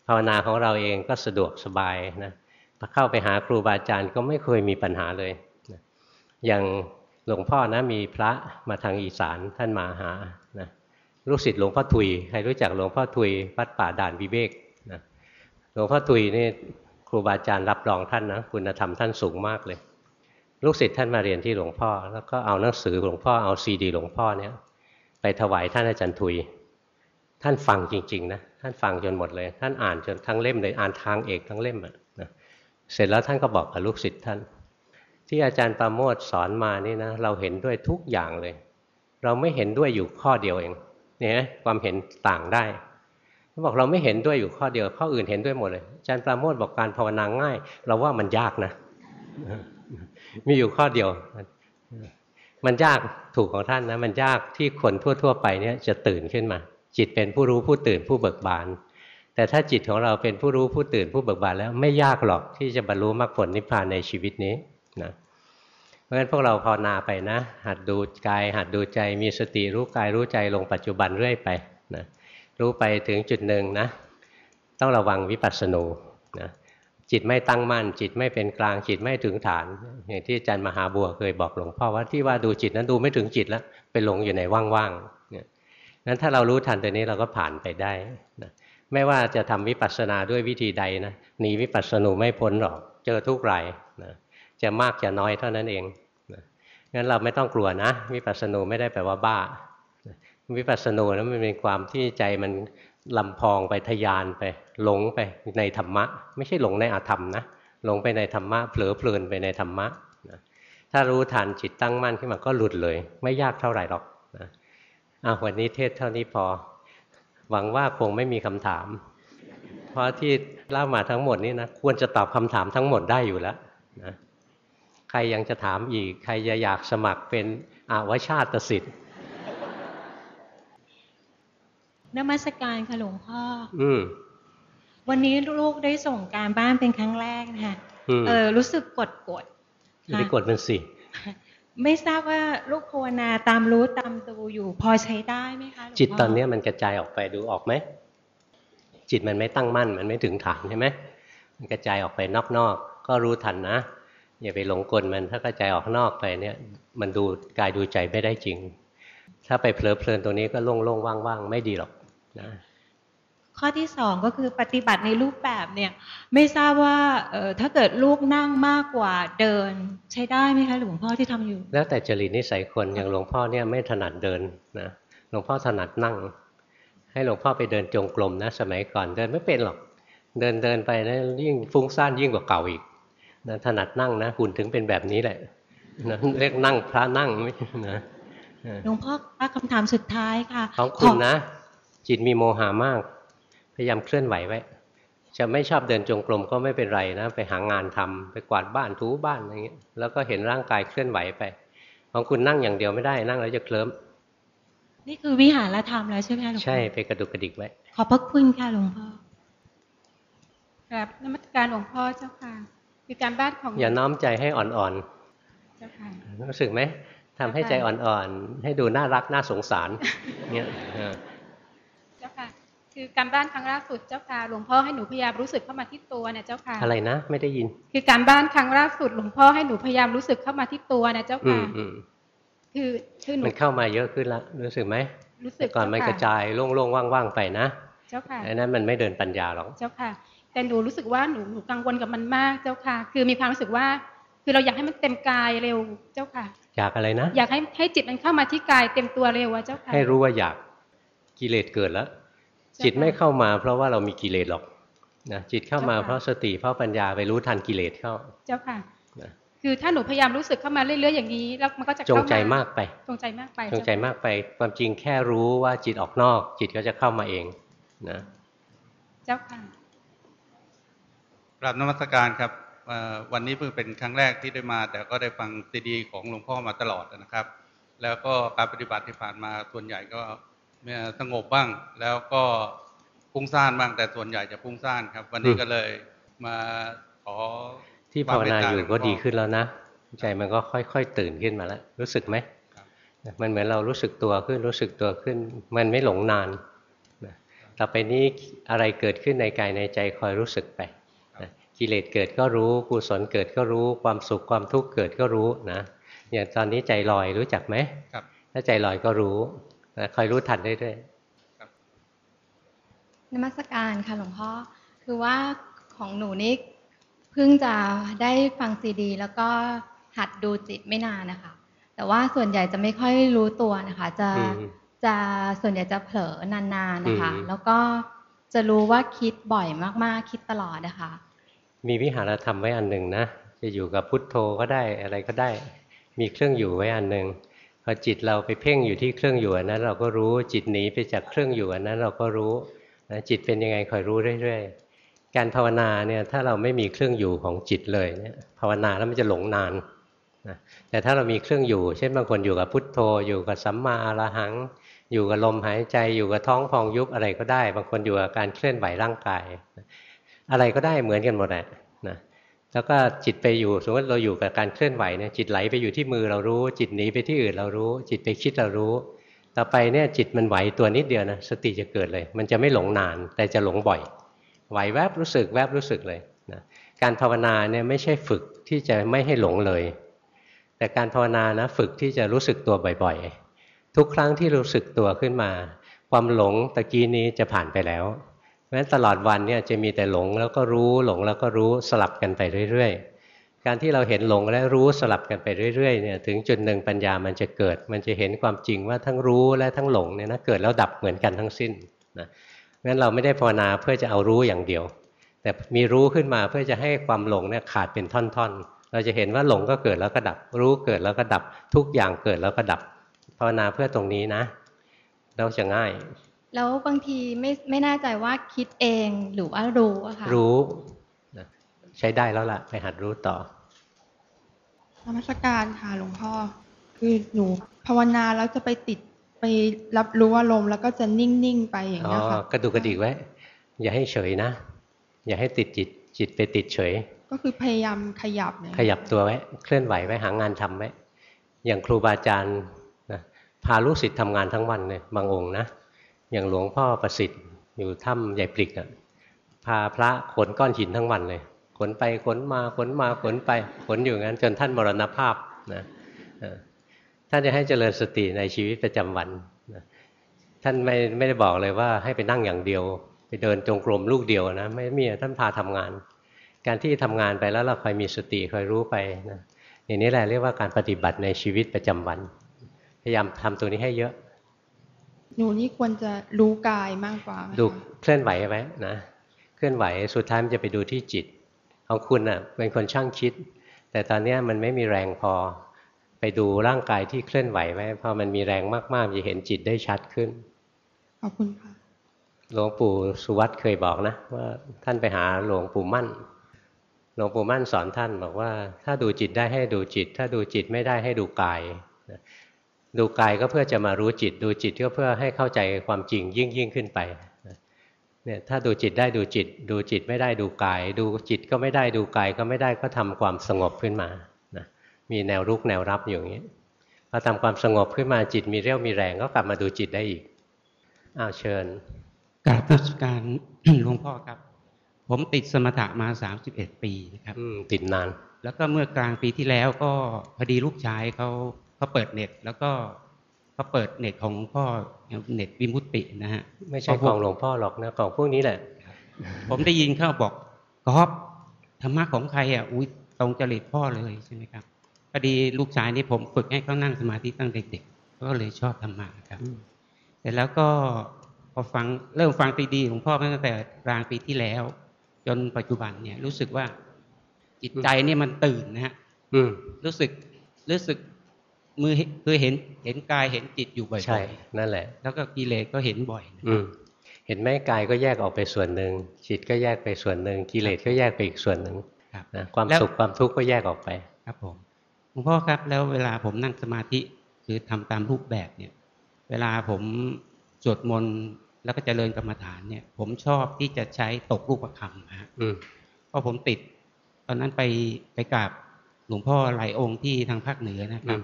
ภาวนาของเราเองก็สะดวกสบายนะพอเข้าไปหาครูบาอาจารย์ก็ไม่เคยมีปัญหาเลยนะอย่างหลวงพ่อนะมีพระมาทางอีสานท่านมาหานะลูกศิษย์หลวงพ่อทุยใครรู้จักหลวงพ่อทุยวัดป่าด่านวิเวก ลวงพ่อทุยนี่ครูบาอาจารย์รับรองท่านนะคุณธรรมท่านสูงมากเลย ลูกศิษย์ท่านมาเรียนที่หลวงพ่อ แล้วก็เอาหนังสือหลวงพ่อเอาซีดีหลวงพ่อเนี่ยไปถวายท่านอาจารย์ทุย ท่านฟังจริงๆนะท่านฟังจนหมดเลย ท่านอ่านจนทั้งเล่มเลยอ่านทางเอกทั้งเล่มอะนะเสร็จแล้วท่านก็บอกกับลูกศิษย์ท่าน ที่อาจารย์ประโมทสอนมานี่นะเราเห็นด้วยทุกอย่างเลย เราไม่เห็นด้วยอยู่ข้อเดียวเองเนี่ยความเห็นต่างได้ บอกเราไม่เห็นด้วยอยู่ข้อเดียวข้ออื่นเห็นด้วยหมดเลยอาจารย์ประโมทบอกการภาวนาง่าย เราว่ามันยากนะ มีอยู่ข้อเดียว มันยากถูกของท่านนะ มันยากที่คนทั่ว ๆ ไปเนี่ยจะตื่นขึ้นมา จิตเป็นผู้รู้ผู้ตื่นผู้เบิกบาน แต่ถ้าจิตของเราเป็นผู้รู้ผู้ตื่นผู้เบิกบานแล้วไม่ยากหรอกที่จะบรรลุมรรคผลนิพพานในชีวิตนี้นะเพราะฉะนั้นพวกเราภาวนาไปนะ หัดดูกาย หัดดูใจมีสติรู้กายรู้ใจลงปัจจุบันเรื่อยไปนะ รู้ไปถึงจุดหนึ่งนะ ต้องระวังวิปัสสนูนะจิตไม่ตั้งมั่น จิตไม่เป็นกลางจิตไม่ถึงฐาน อย่างที่อาจารย์มหาบัวเคยบอกหลวงพ่อว่าที่ว่าดูจิตนั้นดูไม่ถึงจิตแล้วไปหลงอยู่ในว่างๆนั้นถ้าเรารู้ทันตัวนี้เราก็ผ่านไปได้นะไม่ว่าจะทำวิปัสสนาด้วยวิธีใดนะหนีวิปัสสนูไม่พ้นหรอกเจอทุกไรนะจะมากจะน้อยเท่านั้นเองนะงั้นเราไม่ต้องกลัวนะวิปัสสนูไม่ได้แปลว่าบ้า วิปัสสนูนั้นมันเป็นความที่ใจมันลำพองไปทยานไป หลงไปในธรรมะ ไม่ใช่หลงในอาธรรมนะหลงไปในธรรมะเผลอเพลินไปในธรรมะนะถ้ารู้ทันจิตตั้งมั่นขึ้นมาก็หลุดเลย ไม่ยากเท่าไหร่หรอกนะอาวันนี้เทศเท่านี้พอ หวังว่าคงไม่มีคำถาม เพราะที่เล่ามาทั้งหมดนี้นะควรจะตอบคำถามทั้งหมดได้อยู่แล้วนะใครยังจะถามอีก ใครจะอยากสมัครเป็นอาวชาติสิทธิ์ นมัสการค่ะหลวงพ่อ อืมวันนี้ลูกได้ส่งการบ้านเป็นครั้งแรกนะคะเออรู้สึกกดกดไม่กดมันสิไม่ทราบว่าลูกภาวนาตามรู้ตามดูอยู่พอใช้ได้ไหมคะจิตตอนนี้มันกระจายออกไปดูออกไหมจิตมันไม่ตั้งมั่นมันไม่ถึงฐานใช่ไหมมันกระจายออกไปนอกๆก็รู้ทันนะอย่าไปหลงกลมันถ้ากระจายออกนอกไปเนี่ย มันดูกายดูใจไม่ได้จริง ถ้าไปเพลิดเพลินตรงนี้ก็โล่งๆว่างๆไม่ดีหรอก นะข้อที่สองก็คือปฏิบัติในรูปแบบเนี่ย ไม่ทราบว่าเออถ้าเกิดลูกนั่งมากกว่าเดินใช้ได้ไหมคะหลวงพ่อที่ทำอยู่ แล้วแต่จริตนิสัยคนอย่างหลวงพ่อเนี่ยไม่ถนัดเดินนะหลวงพ่อถนัดนั่ง ให้หลวงพ่อไปเดินจงกรมนะสมัยก่อนเดินไม่เป็นหรอกเดินเดินไปนะยิ่งฟุ้งซ่านยิ่งกว่าเก่าอีกนะถนัดนั่งนะหุ่นถึงเป็นแบบนี้แหละนะเรียกนั่งพระนั่งไม่นะหลวงพ่อคำถามสุดท้ายค่ะของคุณนะ จิตมีโมหามาก พยายามเคลื่อนไหวไว้ จะไม่ชอบเดินจงกรมก็ไม่เป็นไรนะ ไปหางานทำไปกวาดบ้านทูบ้านอะไรเงี้ยแล้วก็เห็นร่างกายเคลื่อนไหวไป ของคุณนั่งอย่างเดียวไม่ได้นั่งแล้วจะเคลิ้มนี่คือวิหารธรรมแล้วใช่ไหมหลวงพ่อใช่ไปกระดุกกระดิกไว้ขอบพระคุณค่ะหลวงพ่อครับนมัสการหลวงพ่อเจ้าค่ะคือการบ้านของอย่าน้อมใจให้อ่อนๆเจ้าค่ะรู้สึกไหมทำให้ใจอ่อนๆ ให้ดูน่ารักน่าสงสารเนี่ย คือการบ้านครั้งล่าสุดเจ้าค่ะหลวงพ่อให้หนูพยายามรู้สึกเข้ามาที่ตัวเนี่ยเจ้าค่ะอะไรนะ ไม่ได้ยิน คือการบ้านครั้งล่าสุดหลวงพ่อให้หนูพยายามรู้สึกเข้ามาที่ตัวนะเจ้าค่ะคืคือคือหนูมันเข้ามาเยอะขึ้นแล้วรู้สึกไหมรู้สึแต่กก่อนมันกเจ้าระค่ะจายโล่งๆว่างๆไปนะเจ้าค่ะอันนั้นมันไม่เดินปัญญาหรอกเจ้าค่ะ แต่หนูรู้สึกว่าหนูหนูกังวลกับมันมากเจ้าค่ะ คือมีความรู้สึกว่า คือเราอยากให้มันเต็มกายเร็วเจ้าค่ะ อยากอะไรนะ อยากให้ให้จิตมันเข้ามาที่กายเต็มตัวเร็วอะเจ้าค่ะให้รู้ว่าอยากกิเลสเกิดแล้วเจ้าค่ะจิตไม่เข้ามา เพราะว่าเรามีกิเลสหรอกนะจิตเข้ามาเจ้าค่ะเพราะสติเพราะปัญญาไปรู้ทันกิเลสเข้า เจ้าค่ะนะคือถ้าหนูพยายามรู้สึกเข้ามาเรื่อยๆอย่างนี้แล้วมันก็จะจเข้างใจมากไป จงใจมากไปจงใจมากไป ความจริงแค่รู้ว่าจิตออกนอก จิตก็จะเข้ามาเองนะเจ้าค่ะกราบนมัสการครับเอ่อวันนี้เพิ่งเป็นครั้งแรกที่ได้มา แต่ก็ได้ฟังซีดี ของหลวงพ่อมาตลอดนะครับ แล้วก็การปฏิบัติที่ผ่านมาส่วนใหญ่ก็ สงบบ้าง แล้วก็ฟุ้งซ่านบ้างแต่ส่วนใหญ่จะฟุ้งซ่านครับ วันนี้ก็เลยมาขอที่ภาวนาอยู่ก็ดีขึ้นนแล้วนะ ใจมันก็ค่อย ๆ ตื่นขึ้นมาแล้ว รู้สึกไหมครับมันเหมือนเรารู้สึกตัวขึ้นรู้สึกตัวขึ้น มันไม่หลงนานนะต่อไปนี้อะไรเกิดขึ้นในกายในใจคอยรู้สึกไปนะกิเลสเกิดก็รู้กุศลเกิดก็รู้ความสุขความทุกข์เกิดก็รู้นะอย่างตอนนี้ใจลอยรู้จักไหมครับถ้าใจลอยก็รู้ นะคอยรู้ทันเรื่อยนมัสการค่ะหลวงพ่อ คือว่าของหนูนี่เพิ่งจะได้ฟังซีดี แล้วก็หัดดูจิตไม่นานนะคะ แต่ว่าส่วนใหญ่จะไม่ค่อยรู้ตัวนะคะ จะอืมจะส่วนใหญ่จะเผลอนานๆนะคะอืมแล้วก็จะรู้ว่าคิดบ่อยมากๆ คิดตลอดนะคะๆมีวิหารธรรมไว้อันหนึ่งนะ จะอยู่กับพุทโธก็ได้อะไรก็ได้ มีเครื่องอยู่ไว้อันหนึ่ง พอจิตเราไปเพ่งอยู่ที่เครื่องอยู่อันนั้น เราก็รู้จิตหนีไปจากเครื่องอยู่อันนั้นเราก็รู้นะจิตเป็นยังไงคอยรู้เรื่อยๆการภาวนาเนี่ยถ้าเราไม่มีเครื่องอยู่ของจิตเลยเนี่ยภาวนาแล้วมันจะหลงนานนะแต่ถ้าเรามีเครื่องอยู่ เช่นบางคนอยู่กับพุทโธ อยู่กับสัมมาอรหัง อยู่กับลมหายใจอยู่กับท้องพองยุบอะไรก็ได้ บางคนอยู่กับการเคลื่อนไหวร่างกาย อะไรก็ได้เหมือนกันหมดแหละนะ แล้วก็จิตไปอยู่ สมมติเราอยู่กับการเคลื่อนไหวเนี่ยจิตไหลไปอยู่ที่มือเรารู้ จิตหนีไปที่อื่นเรารู้ จิตไปคิดเรารู้ ต่อไปเนี่ยจิตมันไหวตัวนิดเดียวนะสติจะเกิดเลย มันจะไม่หลงนาน แต่จะหลงบ่อย ไหวแวบรู้สึกแวบรู้สึกเลยนะการภาวนาเนี่ยไม่ใช่ฝึกที่จะไม่ให้หลงเลย แต่การภาวนานะฝึกที่จะรู้สึกตัวบ่อยๆ ทุกครั้งที่รู้สึกตัวขึ้นมา ความหลงตะกี้นี้จะผ่านไปแล้ว เพราะฉะนั้นตลอดวันเนี่ยจะมีแต่หลงแล้วก็รู้หลงแล้วก็รู้สลับกันไปเรื่อย ๆ การที่เราเห็นหลงและรู้สลับกันไปเรื่อยๆเนี่ยถึงจุดหนึ่งปัญญามันจะเกิด มันจะเห็นความจริงว่าทั้งรู้และทั้งหลงเนี่ยนะเกิดแล้วดับเหมือนกันทั้งสิ้นนะงั้นเราไม่ได้ภาวนาเพื่อจะเอารู้อย่างเดียว แต่มีรู้ขึ้นมาเพื่อจะให้ความหลงเนี่ยขาดเป็นท่อนๆ เราจะเห็นว่าหลงก็เกิดแล้วก็ดับ รู้เกิดแล้วก็ดับทุกอย่างเกิดแล้วก็ดับภาวนาเพื่อตรงนี้นะแล้วจะง่าย แล้วบางทีไม่ไม่แน่ใจว่าคิดเองหรือว่ารู้อะค่ะรู้นะใช้ได้แล้วล่ะ ไปหัดรู้ต่อนมัสการค่ะหลวงพ่อ คือหนูภาวนาแล้วจะไปติดไปรับรู้อารมณ์แล้วก็จะนิ่ง ๆ ไปอย่างอ๋อเงี้ยค่ะกระดุกกระดิกไว้ อย่าให้เฉยนะ อย่าให้ติดจิตจิตไปติดเฉย ก็คือพยายามขยับเนี่ยขยับตัวไว้ เคลื่อนไหวไว้หางานทำไว้อย่างครูบาอาจารย์นะพาลูกศิษย์ทำงานทั้งวันเลยบางองค์นะ อย่างหลวงพ่อประสิทธิ์อยู่ถ้ำใหญ่ปลิกอะพาพระขนก้อนหินทั้งวันเลยขนไปขนมาขนมาขนไปขนอยู่งั้น จนท่านมรณภาพนะท่านจะให้เจริญสติในชีวิตประจำวันนะท่านไม่ไม่ได้บอกเลยว่าให้ไปนั่งอย่างเดียว ไปเดินจงกรมลูกเดียวนะไม่มีท่านพาทำงาน การที่ทำงานไปแล้วเราคอยมีสติคอยรู้ไปนะอย่างนี้แหละเรียกว่าการปฏิบัติในชีวิตประจำวัน พยายามทำตัวนี้ให้เยอะ หนูนี่ควรจะรู้กายมากกว่าไหมคะดูเคลื่อนไหวไว้นะเคลื่อนไหวสุดท้ายมันจะไปดูที่จิตของคุณอะเป็นคนช่างคิด แต่ตอนเนี้ยมันไม่มีแรงพอไปดูร่างกายที่เคลื่อนไหวไว้พอมันมีแรงมากๆจะเห็นจิตได้ชัดขึ้นขอบคุณค่ะหลวงปู่สุวัตเคยบอกนะว่าท่านไปหาหลวงปู่มั่น หลวงปู่มั่นสอนท่านบอกว่า ถ้าดูจิตได้ให้ดูจิต ถ้าดูจิตไม่ได้ให้ดูกายนะ ดูกายก็เพื่อจะมารู้จิต ดูจิตก็เพื่อให้เข้าใจความจริงยิ่งยิ่งขึ้นไปนะเนี่ยถ้าดูจิตได้ดูจิต ดูจิตไม่ได้ดูกาย ดูจิตก็ไม่ได้ดูกายก็ไม่ได้ก็ทำความสงบขึ้นมานะมีแนวรุกแนวรับอยู่อย่างนี้พอทำความสงบขึ้นมาจิตมีเรี่ยวมีแรงก็กลับมาดูจิตได้อีกอ้าวเชิญกราบนมัสการหลวงพ่อครับ ผมติดสมถะมา31ปีนะครับอืมติดนาน แล้วก็เมื่อกลางปีที่แล้วก็พอดีลูกชายเขา พอเปิดเน็ตแล้วก็พอเปิดเน็ตของหลวงพ่อเน็ตวิมุตตินะฮะไม่ใช่ของหลวงพ่อหรอกนะของพวกนี้แหละ ผมได้ยินเขาบอกกอบธรรมะของใครอะอุ้ยตรงจริตพ่อเลยใช่ไหมครับพอดีลูกชายนี่ผมฝึกให้เขานั่งสมาธิตั้งเด็กๆก็เลยชอบธรรมะครับเสร็จแล้วก็พอฟังเริ่มฟังตีดีหลวงพ่อมาตั้งแต่กลางปีที่แล้ว จนปัจจุบันเนี่ยรู้สึกว่าจิตใจเนี่ยมันตื่นนะฮะอืมรู้สึกรู้สึก มือคือเห็นเห็นกายเห็นจิตอยู่บ่อยๆใช่นั่นแหละ แล้วก็กิเลสก็เห็นบ่อยนะอืมเห็นไหมกายก็แยกออกไปส่วนหนึ่งจิตก็แยกไปส่วนหนึ่งกิเลสก็แยกไปอีกส่วนหนึ่งครับนะความแล้วสุขความทุกข์ก็แยกออกไป ครับผมหลวงพ่อครับแล้วเวลาผมนั่งสมาธิคือทำตามรูปแบบเนี่ย เวลาผมสวดมนต์แล้วก็เจริญกรรมฐานเนี่ย ผมชอบที่จะใช้ตกรูปคำนะฮะอืมเพราะผมติด ตอนนั้นไปไปกราบหลวงพ่อหลายองค์ที่ทางภาคเหนือนะคอืรับม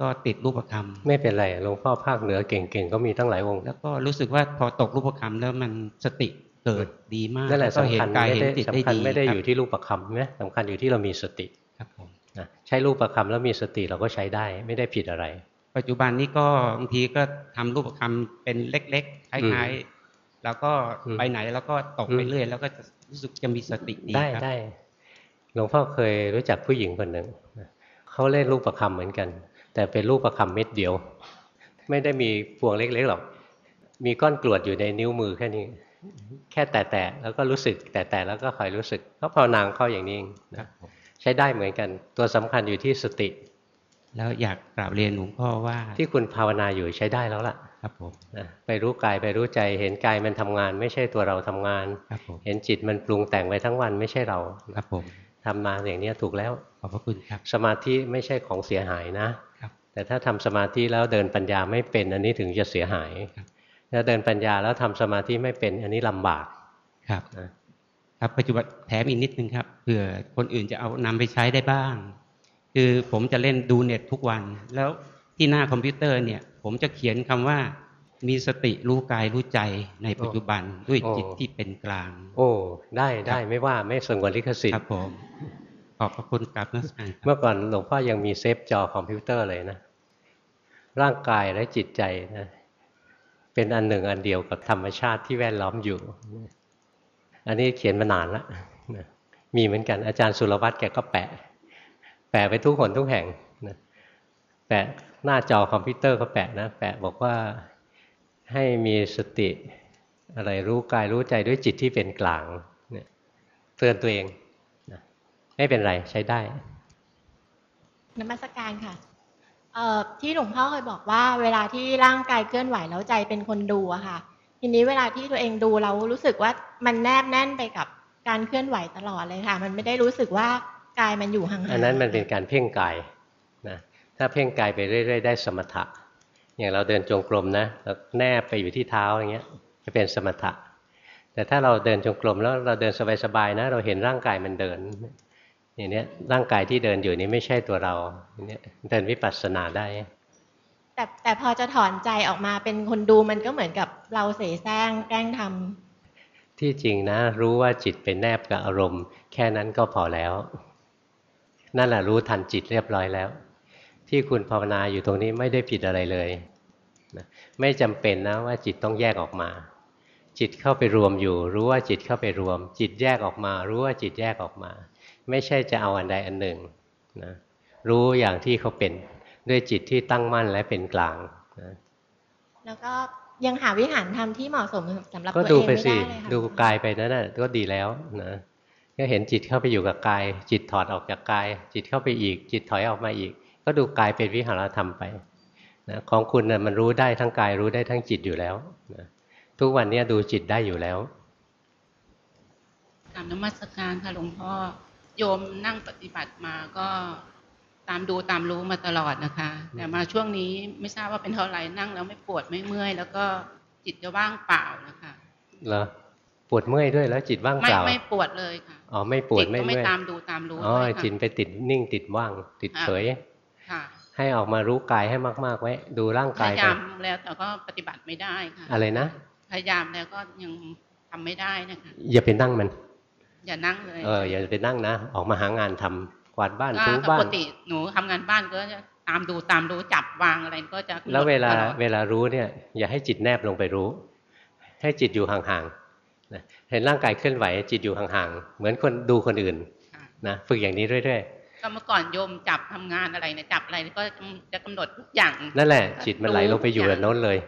ก็ติดรูปคไม่เป็นไรหลวงพ่อภาคเหนือเก่งๆก็มีตั้งหลายองค์ำแล้วก็รู้สึกว่าพอตกรูปคำแล้วมันสติเกิดดีมากนั่นแหละวก็เห็สำคัญกายไม่เห็นได้จิตได้สำคัญดีไม่ได้ครับอยู่ที่รูปประคำนะสำคัญอยู่ที่เรามีสติครับผมนะใช้รูปประคำแล้วมีสติเราก็ใช้ได้ไม่ได้ผิดอะไร ปัจจุบันนี้ก็บางทีก็ทำรูปคำเป็นเล็กๆคล้ายๆแล้วก็อืมไปไหนแล้วก็ตกไปอืมเรื่อย แล้วก็จะรู้สึกจะมีสติดีได้ครับได้หลวงพ่อเคยรู้จักผู้หญิงคนหนึ่งนะเขาเล่นรูปประคำเหมือนกัน แต่เป็นรูปประคำเม็ดเดียว ไม่ได้มีพวงเล็กๆหรอก มีก้อนกรวดอยู่ในนิ้วมือแค่นี้ แค่แตะๆแล้วก็รู้สึก แตะๆแล้วก็คอยรู้สึกเขาภาวนางเข้าอย่างนี้เองครันะบผมใช้ได้เหมือนกัน ตัวสำคัญอยู่ที่สติ แล้วอยากกราบเรียนหลวงพ่อว่า ที่คุณภาวนาอยู่ใช้ได้แล้วล่ะ ครับผมนะไปรู้กายไปรู้ใจ เห็นกายมันทำงาน ไม่ใช่ตัวเราทำงานครับผมเห็นจิตมันปรุงแต่งไปทั้งวันไม่ใช่เรา ครับผม ทำมาอย่างเนี้ยถูกแล้ว ขอบพระคุณครับ สมาธิไม่ใช่ของเสียหายนะครับแต่ถ้าทำสมาธิแล้วเดินปัญญาไม่เป็น อันนี้ถึงจะเสียหายครับถ้าเดินปัญญาแล้วทำสมาธิไม่เป็น อันนี้ลำบากครับนะครับปัจจุบันแถมอีกนิดนึงครับเผื่อคนอื่นจะเอานำไปใช้ได้บ้าง คือผมจะเล่นดูเน็ตทุกวัน แล้วที่หน้าคอมพิวเตอร์เนี่ย ผมจะเขียนคำว่า มีสติรู้กายรู้ใจในปัจจุบันด้วยจิตที่เป็นกลาง โอ้ ได้ได้ไม่ว่าไม่สงวนลิขสิทธิ์ครับผมขอบพระคุณครับนมัสการครับเมื่อก่อนหลวงพ่อยังมี save จอคอมพิวเตอร์เลยนะ ร่างกายและจิตใจนะ เป็นอันหนึ่งอันเดียวกับธรรมชาติที่แวดล้อมอยู่ อันนี้เขียนมานานแล้วนะมีเหมือนกันอาจารย์สุรวัตรแกก็แปะ แปะไปทุกหนทุกแห่งนะแปะหน้าจอคอมพิวเตอร์ก็แปะนะ แปะบอกว่า ให้มีสติอะไรรู้กายรู้ใจด้วยจิตที่เป็นกลางเนี่ยเตือนตัวเองนะไม่เป็นไรใช้ได้นมัสการค่ะเอ่อที่หลวงพ่อเคยบอกว่า เวลาที่ร่างกายเคลื่อนไหวแล้วใจเป็นคนดูอะค่ะ ทีนี้เวลาที่ตัวเองดูเรารู้สึกว่ามันแนบแน่นไปกับการเคลื่อนไหวตลอดเลยค่ะ มันไม่ได้รู้สึกว่ากายมันอยู่ห่างๆอันนั้นมันเป็นการเพ่งกายนะถ้าเพ่งกายไปเรื่อย ๆ ได้สมถะ อย่างเราเดินจงกรมนะแล้วแนบไปอยู่ที่เท้าอย่างเงี้ยจะเป็นสมถะ แต่ถ้าเราเดินจงกรมแล้วเราเดินสบายๆนะ เราเห็นร่างกายมันเดิน อย่างเนี้ยร่างกายที่เดินอยู่นี้ไม่ใช่ตัวเราอย่างเนี้ยเดินวิปัสสนาได้ แต่แต่พอจะถอนใจออกมาเป็นคนดูมันก็เหมือนกับเราเสแสร้งแกล้งทำที่จริงนะ รู้ว่าจิตเป็นแนบกับอารมณ์ แค่นั้นก็พอแล้ว นั่นแหละรู้ทันจิตเรียบร้อยแล้ว ที่คุณภาวนาอยู่ตรงนี้ไม่ได้ผิดอะไรเลยนะไม่จำเป็นนะว่าจิตต้องแยกออกมา จิตเข้าไปรวมอยู่ รู้ว่าจิตเข้าไปรวม จิตแยกออกมา รู้ว่าจิตแยกออกมา ไม่ใช่จะเอาอันใดอันหนึ่งนะรู้อย่างที่เขาเป็นด้วยจิตที่ตั้งมั่นและเป็นกลางนะแล้วก็ยังหาวิหารธรรมที่เหมาะสมสำหรับก็ตัวดูเองไปไม่สิได้เลยค่ะดูกายไปนั่นน่ะก็ดีแล้วนะก็เห็นจิตเข้าไปอยู่กับกาย จิตถอดออกจากกาย จิตเข้าไปอีก จิตถอยออกมาอีก ก็ดูกายเป็นวิหารธรรมไปนะของคุณน่ะมันรู้ได้ทั้งกายรู้ได้ทั้งจิตอยู่แล้วนะทุกวันเนี้ยดูจิตได้อยู่แล้วกรรมนมัสการค่ะหลวงพ่อโยมนั่งปฏิบัติมาก็ตามดูตามรู้มาตลอดนะคะ แต่มาช่วงนี้ไม่ทราบว่าเป็นเท่าไหร่นั่งแล้วไม่ปวดไม่เมื่อย แล้วก็จิตจะว่างเปล่านะคะเหรอปวดเมื่อยด้วยแล้วจิตว่างไม่เปล่าไม่ปวดเลยค่ะอ๋อไม่ปวจิดตไม่ก็ไม่เมื่อยตามดูตามรู้อ๋อด้วยจิตค่ะไปติดนิ่งติดว่าง ติดค่ะเฉยค่ะ ให้ออกมารู้กายให้มาก ๆ ไว้ ดูร่างพกายยาไปยามแล้วแต่ก็ปฏิบัติไม่ได้ค่ะอะไรนะพยายามแล้วก็ยังทำไม่ได้นะคะอย่าไปนั่งมัน อย่านั่งเลยเอออย่าไปนั่งนะ ออกมาหางานทำกวาดบ้านก็ถูปบ้ากนติหนูทำงานบ้านก็จะตามดูตามรู้จับวางอะไรก็จะกำหนดแล้วเวลาตอดเวลารู้เนี่ย อย่าให้จิตแนบลงไปรู้ ให้จิตอยู่ห่างๆนะเห็นร่างกายเคลื่อนไหวจิตอยู่ห่างๆเหมือนคนดูคนอื่นค่ะนะฝึกอย่างนี้เรื่อย ก็เมื่อก่อนโยมจับทำงานอะไรเนี่ยจับอะไรก็จะกำหนดทุกอย่างๆนั่นแหละ จิตมันไหลลงไปอยู่กับโน้นเลย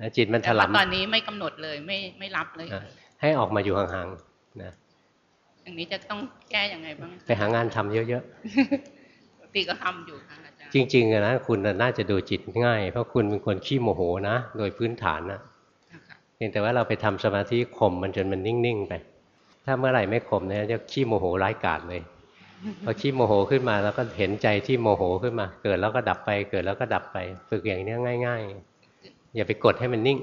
นะจิตมันถแต่ว่าลำตอนนี้ไม่กำหนดเลยไม่ไม่รับเลยอะให้ออกมาอยู่ห่างๆนะอย่างนี้จะต้องแก้ยังไงบ้าง ไปหางานทำเยอะปกติก็ทำอยู่ค่ะอาจารย์ๆจริงๆอะนะคุณน่ะน่าจะดูจิตง่าย เพราะคุณเป็นคนขี้โมโหนะ โดยพื้นฐานนะค่ะเพียงแต่ว่าเราไปทำสมาธิข่มมันจนมันนิ่งๆไป ถ้าเมื่อไหร่ไม่ข่มเนี่ยจะขี้โมโหร้ายกาจเลย พอขี้โมโหขึ้นมาแล้วก็เห็นใจที่โมโหขึ้นมา เกิดแล้วก็ดับไป เกิดแล้วก็ดับไป ฝึกอย่างนี้ง่าย ๆ อย่าไปกดให้มันนิ่ง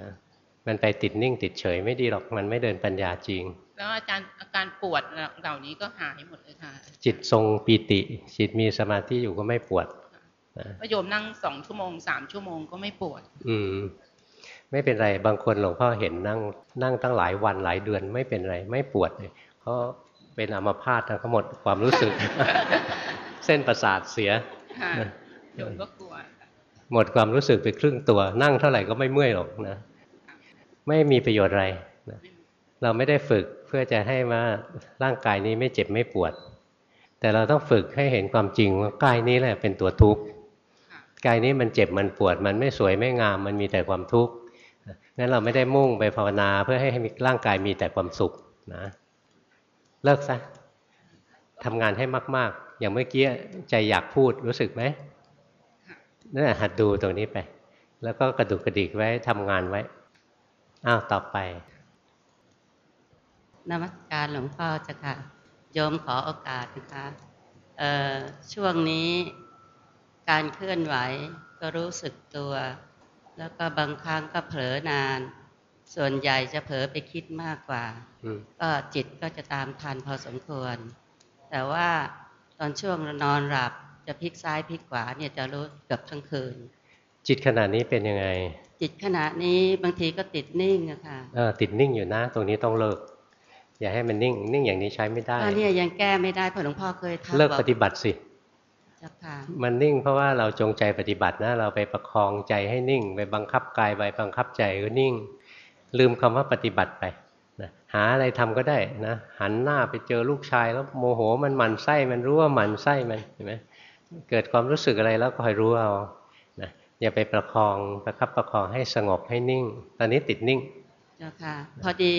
นะมันไปติดนิ่งติดเฉยไม่ดีหรอกมันไม่เดินปัญญาจริง แล้วอาจารย์อาการปวดเหล่านี้ก็หายหมดเลยค่ะ จิตทรงปีติ จิตมีสมาธิอยู่ก็ไม่ปวดนะก็โยมนั่งสองชั่วโมงสามชั่วโมงก็ไม่ปวด อืม ไม่เป็นไรบางคนหลวงพ่อเห็นนั่งนั่งตั้งหลายวันหลายเดือนไม่เป็นไรไม่ปวดเลยเพราะ เป็นอัมาพาตทั้งหมดความรู้สึก เส้นประสาทเสียค่ะนะโยมก็กลัวค่ะหมดความรู้สึกไปครึ่งตัว นั่งเท่าไหร่ก็ไม่เมื่อยหรอกนะไม่มีประโยชน์อะไรนะเราไม่ได้ฝึกเพื่อจะให้ว่าร่างกายนี้ไม่เจ็บไม่ปวด แต่เราต้องฝึกให้เห็นความจริงว่ากายนี้แหละเป็นตัวทุกข์ค่ะกายนี้มันเจ็บมันปวด มันไม่สวยไม่งาม มันมีแต่ความทุกข์งั้นเราไม่ได้มุ่งไปภาวนาเพื่อให้มีร่างกายมีแต่ความสุขนะ เลิกซะทำงานให้มาก ๆ อย่างเมื่อกี้ใจอยากพูดรู้สึกไหมนั่นแหละหัดดูตรงนี้ไป แล้วก็กระดุกกระดิกไว้ทำงานไว้ อ้าวต่อไปนมัสการหลวงพ่อเจ้าค่ะโยมขอโอกาสนะคะช่วงนี้การเคลื่อนไหวก็รู้สึกตัว แล้วก็บางครั้งก็เผลอนาน ส่วนใหญ่จะเผลอไปคิดมากกว่าอืมก็จิตก็จะตามทันพอสมควร แต่ว่าตอนช่วงนอนหลับจะพลิกซ้ายพลิกขวาเนี่ยจะรู้เกือบทั้งคืน จิตขณะนี้เป็นยังไง จิตขณะนี้บางทีก็ติดนิ่งอะค่ะเออติดนิ่งอยู่นะ ตรงนี้ต้องเลิก อย่าให้มันนิ่ง นิ่งอย่างนี้ใช้ไม่ได้ก็เนี่ยยังแก้ไม่ได้เพราะหลวงพ่อเคยทักเลิกบอกปฏิบัติสิเจ้าค่ะมันนิ่งเพราะว่าเราจงใจปฏิบัตินะเราไปประคองใจให้นิ่ง ไปบังคับกายไปบังคับใจก็นิ่ง ลืมคำว่าปฏิบัติไปนะหาอะไรทำก็ได้นะหันหน้าไปเจอลูกชายแล้วโมโหมันหมันไส้มันรู้ว่าหมันไส้มันเห็นไหมเกิดความรู้สึกอะไรแล้วก็คอยรู้เอานะอย่าไปประคองประคับประคองให้สงบให้นิ่ง ตอนนี้ติดนิ่งเจ้าค่ะพอดี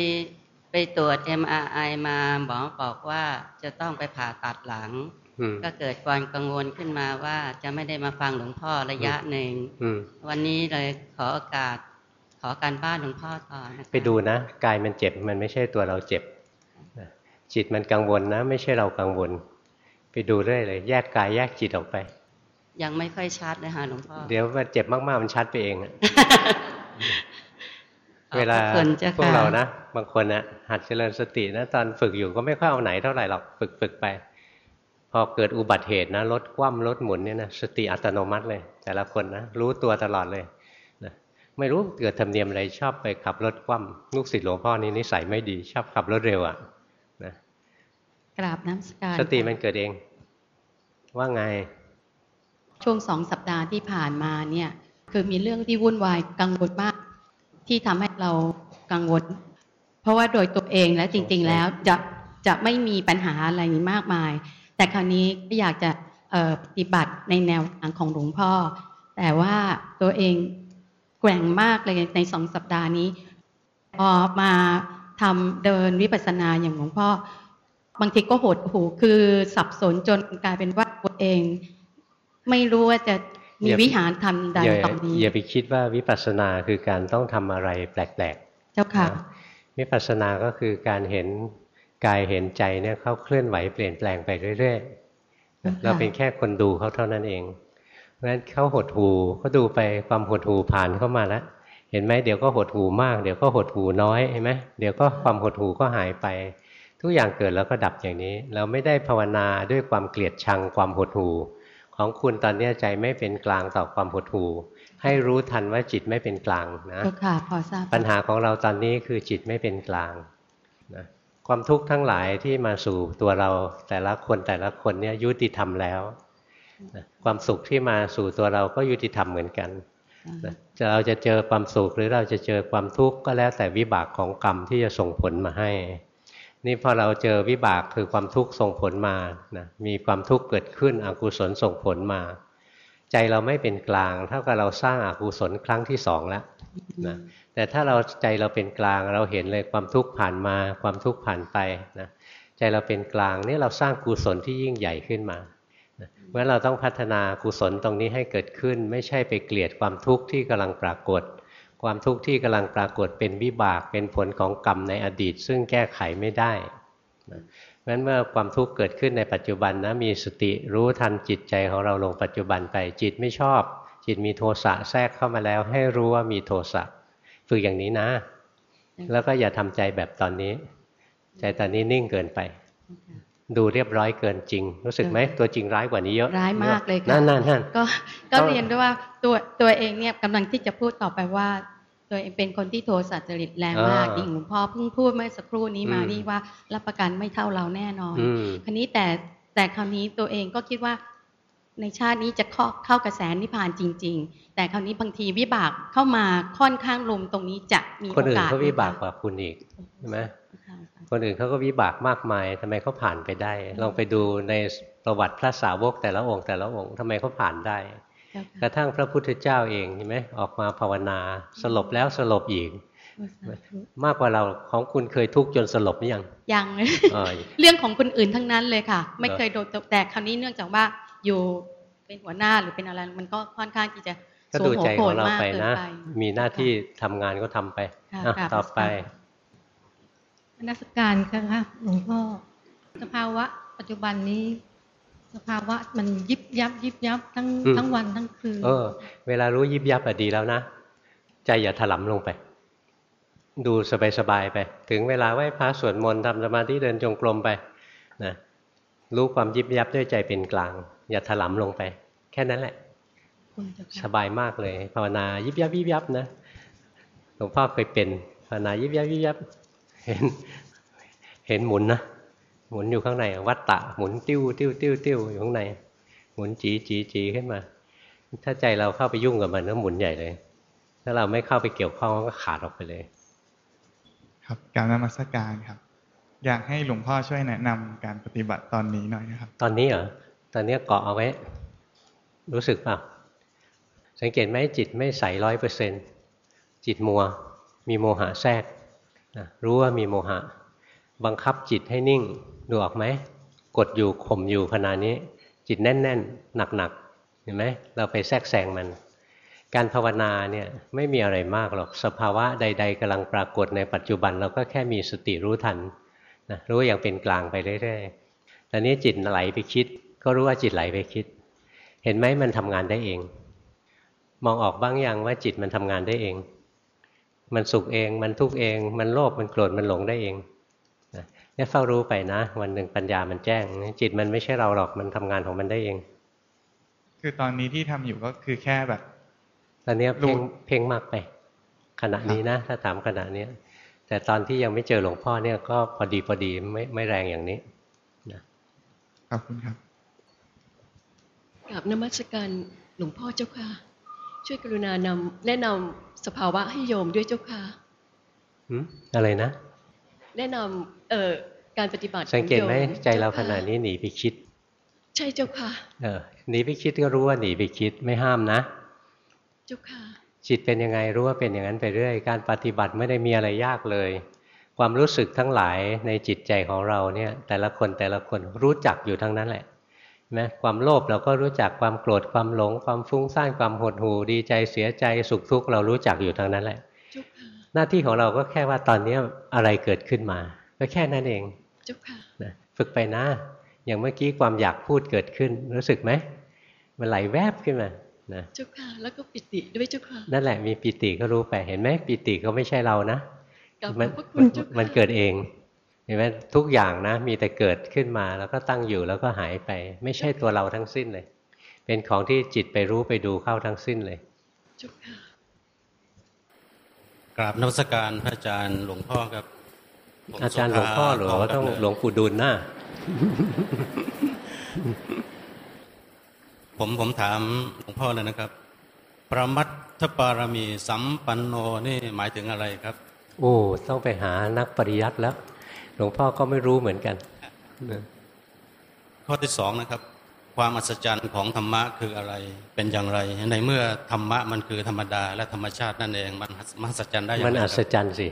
ไปตรวจ MRI มาหมอบอกว่าจะต้องไปผ่าตัดหลังอืมก็เกิดความกังวลขึ้นมาว่าจะไม่ได้มาฟังหลวงพ่อระยะหนึ่งอืมวันนี้เลยขอโอกาสข อการบ้านหลวงพ่อต่อนะคะไปดูนะกายมันเจ็บมันไม่ใช่ตัวเราเจ็บนะจิตมันกังวลนะ ไม่ใช่เรากังวล ไปดูเรื่อยเลย แยกกายแยกจิตออกไป ยังไม่ค่อยชัดเลยค่ะหลวงพ่อเดี๋ยวมันเจ็บมากๆมันชัดไปเองอะขอบพระเวลาคุณเจ้าพวกค่ะเรานะบางคนนะหัดเจริญสตินะ ตอนฝึกอยู่ก็ไม่ค่อยเอาไหนเท่าไหร่หรอกฝึกฝึกไป พอเกิดอุบัติเหตุนะรถคว่ำรถหมุนเนี่ยนะสติอัตโนมัติเลย แต่ละคนนะรู้ตัวตลอดเลยนะ ไม่รู้เกิดธรรมเนียมอะไรชอบไปขับรถคว่ำลูกศิษย์หลวงพ่อนี่นิสัยไม่ดี ชอบขับรถเร็วอะนะกราบน้ำสการสติมันเกิดเอง ว่าไง ช่วงสองสัปดาห์ที่ผ่านมาเนี่ย คือมีเรื่องที่วุ่นวายกังวลมาก ที่ทำให้เรากังวล เพราะว่าโดยตัวเองและจริง ๆ แล้วจะจะไม่มีปัญหาอะไรมากมาย แต่คราวนี้ก็อยากจะเอ่อปฏิบัติในแนวทางของหลวงพ่อ แต่ว่าตัวเอง แกว่งมากเลยในสองสัปดาห์นี้พอมาทำเดินวิปัสสนาอย่างหลวงพ่อบางทีก็หดหูคือสับสนจนกลายเป็นว่าตัวเอง ไม่รู้ว่าจะมีอย่าวิหารทำใดอย่าต่อนี้อย่าไปคิดว่าวิปัสสนาคือการต้องทำอะไรแปลกๆ เจ้าค่ะนะวิปัสสนาก็คือการเห็นกายเห็นใจเนี่ยเขาเคลื่อนไหวเปลี่ยนแปลงไปเรื่อยๆนะค่ะเราเป็นแค่คนดูเขาเท่านั้นเอง เพราะฉะนั้นเขาหดหูเขาดูไปความหดหูผ่านเข้ามาแล้วเห็นไหมเดี๋ยวก็หดหูมาก เดี๋ยวก็หดหูน้อยเห็นไหมเดี๋ยวก็ความหดหูก็หายไป ทุกอย่างเกิดแล้วก็ดับอย่างนี้ เราไม่ได้ภาวนาด้วยความเกลียดชังความหดหูของคุณตอนเนี้ยใจไม่เป็นกลางต่อความหดหูให้รู้ทันว่าจิตไม่เป็นกลางนะเจ้าค่ะพอทราบปัญหาของเราตอนนี้คือจิตไม่เป็นกลางนะความทุกข์ทั้งหลายที่มาสู่ตัวเราแต่ละคนแต่ละคนเนี่ยยุติธรรมแล้ว ความสุขที่มาสู่ตัวเราก็ยุติธรรมเหมือนกันจะเราจะเจอความสุขหรือเราจะเจอความทุกข์ก็แล้วแต่วิบากของกรรมที่จะส่งผลมาให้ นี่พอเราเจอวิบากคือความทุกข์ส่งผลมานะมีความทุกข์เกิดขึ้นอกุศลส่งผลมา ใจเราไม่เป็นกลาง เท่ากับเราสร้างอากุศลครั้งที่สองแล้วนะแต่ถ้าเราใจเราเป็นกลางเราเห็นเลยความทุกข์ผ่านมา ความทุกข์ผ่านไปนะใจเราเป็นกลางนี่เราสร้างกุศลที่ยิ่งใหญ่ขึ้นมา เพราะเราต้องพัฒนากุศลตรงนี้ให้เกิดขึ้น ไม่ใช่ไปเกลียดความทุกข์ที่กำลังปรากฏ ความทุกข์ที่กำลังปรากฏเป็นวิบากเป็นผลของกรรมในอดีต ซึ่งแก้ไขไม่ได้งั้นเมื่อความทุกข์เกิดขึ้นในปัจจุบันนะมีสติรู้ทันจิตใจของเราลงปัจจุบันไปจิตไม่ชอบ จิตมีโทสะแทรกเข้ามาแล้ว ให้รู้ว่ามีโทสะฝึกอย่างนี้นะ แล้วก็อย่าทำใจแบบตอนนี้ ใจตอนนี้นิ่งเกินไป ดูเรียบร้อยเกินจริง รู้สึกไหมตัวจริงร้ายกว่านี้เยอะร้ายมากเลยค่ะนั่นนั่นนั่นก็ก็เรียนด้วยว่าตัวตัวเองเนี่ยกำลังที่จะพูดต่อไปว่า ตัวเองเป็นคนที่โทสะจริตแรงมากดิ่งหลวงพ่อเพิ่งพูดเมื่อสักครู่นี้มานี่ว่ารับประกันไม่เท่าเราแน่นอนคราวนี้แต่แต่คราวนี้ตัวเองก็คิดว่า ในชาตินี้จะเข้าเข้ากระแสนิพพานจริง ๆ แต่คราวนี้บางทีวิบากเข้ามาค่อนข้างลมตรงนี้จะมีโอกาสคนอื่นเขาวิบากกว่าคุณอีกใช่ไหมคนอื่นเขาก็วิบากมากมายทำไมเขาผ่านไปได้ ลองไปดูในประวัติพระสาวกแต่ละองค์แต่ละองค์ทำไมเขาผ่านได้ กระทั่งพระพุทธเจ้าเองเห็นไหมออกมาภาวนาสลบแล้วสลบอีกมากกว่าเราของคุณเคยทุกข์จนสลบหรือยังยังเรื่องของคนอื่นทั้งนั้นเลยค่ะ ไม่เคยโดนแต่คราวนี้เนื่องจากว่า อยู่เป็นหัวหน้าหรือเป็นอะไร มันก็ค่อนข้างที่จะก็ดูใจของเราไปนะ มีหน้าที่ทำงานก็ทำไปต่อไปนักการค่ะหลวงพ่อสภาวะปัจจุบันนี้ สภาวะมันยิบยับ ยิบยับทั้งทั้งวันทั้งคืนเออ เวลารู้ยิบยับอะดีแล้วนะ ใจอย่าถลำลงไป ดูสบายๆไป ถึงเวลาไหว้พระสวดมนต์ทำสมาธิเดินจงกรมไปนะรู้ความยิบยับด้วยใจเป็นกลาง อย่าถลำลงไป แค่นั้นแหละ สบายมากเลย ภาวนายิบยับยิบยับนะหลวงพ่อเคยเป็นภาวนายิบยับยิบยับเห็นเห็นหมุนนะหมุนอยู่ข้างในวัตตะหมุนติ้วติ้วติ้วติ้วอยู่ข้างใน หมุนจีจีจีขึ้นมา ถ้าใจเราเข้าไปยุ่งกับมันก็หมุนใหญ่เลย ถ้าเราไม่เข้าไปเกี่ยวข้องก็ขาดออกไปเลย ครับการนมัสการครับ อยากให้หลวงพ่อช่วยแนะนำการปฏิบัติตอนนี้หน่อยนะครับ ตอนนี้เหรอ ตอนนี้เกาะเอาไว้ รู้สึกเปล่าสังเกตไหมจิตไม่ใสร้อยเปอร์เซนจิตมัว มีโมหะแทรกนะรู้ว่ามีโมหะ บังคับจิตให้นิ่งดูออกไหมกดอยู่ข่มอยู่ขณะนี้ จิตแน่น ๆ หนักๆเห็นไหมเราไปแทรกแซงมัน การภาวนาเนี่ยไม่มีอะไรมากหรอกสภาวะใด ๆกำลังปรากฏในปัจจุบันเราก็แค่มีสติรู้ทันนะรู้อย่างเป็นกลางไปเรื่อยๆตอนนี้จิตไหลไปคิด ก็รู้ว่าจิตไหลไปคิด เห็นไหมมันทำงานได้เอง มองออกบ้างยังว่าจิตมันทำงานได้เอง มันสุขเอง มันทุกข์เอง มันโลภมันโกรธมันหลงได้เองเนี่ยเฝ้ารู้ไปนะ วันหนึ่งปัญญามันแจ้ง จิตมันไม่ใช่เราหรอกมันทำงานของมันได้เอง คือตอนนี้ที่ทำอยู่ก็คือแค่แบบตอนนี้เพ่งเพ่งมากไป ขณะนี้นะ ถ้าถามขณะนี้แต่ตอนที่ยังไม่เจอหลวงพ่อเนี่ยก็พอดีพอดีไม่ไม่แรงอย่างนี้นะขอบคุณครับ กับนมัสการหลวงพ่อเจ้าค่ะ ช่วยกรุณานำแนะนำสภาวะให้โยมด้วยเจ้าค่ะอะไรนะ แนะนำเอ่อการปฏิบัติสังเกตไหมใจเราขนาดนี้หนีไปคิด ใช่เจ้าค่ะเออหนีไปคิดก็รู้ว่าหนีไปคิดไม่ห้ามนะ เจ้าค่ะ จิตเป็นยังไงรู้ว่าเป็นอย่างนั้นไปเรื่อย การปฏิบัติไม่ได้มีอะไรยากเลย ความรู้สึกทั้งหลายในจิตใจของเราเนี่ย แต่ละคนแต่ละคนรู้จักอยู่ทั้งนั้นแหละ ไหมความโลภเราก็รู้จักความโกรธความหลง ความฟุ้งซ่านความหดหู่ดีใจเสียใจสุขทุกข์เรารู้จักอยู่ทางนั้นแหละ หน้าที่ของเราก็แค่ว่าตอนนี้อะไรเกิดขึ้นมาก็แค่นั้นเองนะฝึกไปนะ อย่างเมื่อกี้ความอยากพูดเกิดขึ้น รู้สึกไหมมันไหลแวบขึ้นมานะเจ้าค่ะแล้วก็ปิติด้วยเจ้าค่ะนั่นแหละมีปิติก็รู้ไปเห็นไหมปิติก็ไม่ใช่เรานะมันมันเกิดเอง เห็นไหมทุกอย่างนะ มีแต่เกิดขึ้นมาแล้วก็ตั้งอยู่แล้วก็หายไป ไม่ใช่ตัวเราทั้งสิ้นเลย เป็นของที่จิตไปรู้ไปดูเข้าทั้งสิ้นเลยกราบนวัสการพระอาจารย์หลวงพ่อครับ อาจารย์หลวงพ่อหรือว่าต้องหลวงปู่ดุลน่ะผมผมถามหลวงพ่อเลยนะครับ ประมัตถปารมีสัมปันโนนี่หมายถึงอะไรครับ โอ้ต้องไปหานักปริยัติแล้ว หลวงพ่อก็ไม่รู้เหมือนกัน ข้อที่สองนะครับ ความอัศจรรย์ของธรรมะคืออะไรเป็นอย่างไร ในเมื่อธรรมะมันคือธรรมดา และธรรมชาตินั่นเองมันมหัศจรรย์ได้อย่างไรมันอัศจรรย์สิ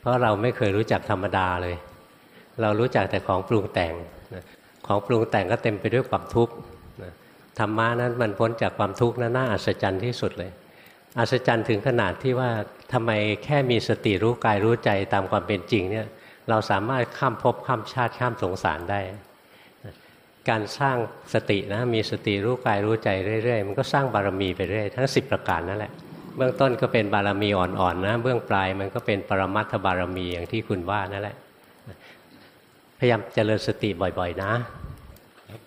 เพราะเราไม่เคยรู้จักธรรมดาเลย เรารู้จักแต่ของปรุงแต่งของปรุงแต่งก็เต็มไปด้วยความทุกข์ธรรมะนั้นมันพ้นจากความทุกข์นั้นน่าอัศจรรย์ที่สุดเลย อัศจรรย์ถึงขนาดที่ว่าทำไมแค่มีสติรู้กายรู้ใจตามความเป็นจริงเนี่ย เราสามารถข้ามภพข้ามชาติข้ามสงสารได้ การสร้างสตินะมีสติรู้กายรู้ใจเรื่อยๆ มันก็สร้างบารมีไปเรื่อยทั้ง 10 ประการนั่นแหละ เบื้องต้นก็เป็นบารมีอ่อนๆนะ เบื้องปลายมันก็เป็นปรมัตถบารมีอย่างที่คุณว่านั่นแหละ พยายามเจริญสติบ่อยๆ นะ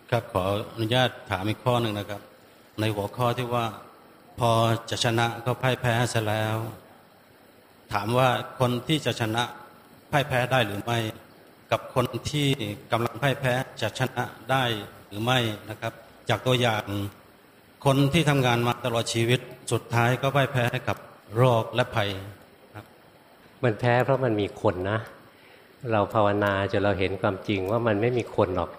ครับขออนุญาตถามอีกข้อหนึ่งนะครับ ในหัวข้อที่ว่าพอจะชนะก็พ่ายแพ้ซะแล้ว ถามว่าคนที่จะชนะ พ่ายแพ้ได้หรือไม่ กับคนที่กำลังพ่ายแพ้จะชนะได้หรือไม่นะครับ จากตัวอย่างคนที่ทำงานมาตลอดชีวิตสุดท้ายก็พ่ายแพ้ให้กับโรคและภัยครับ มันแพ้เพราะมันมีคนนะ เราภาวนาจนเราเห็นความจริงว่ามันไม่มีคนหรอก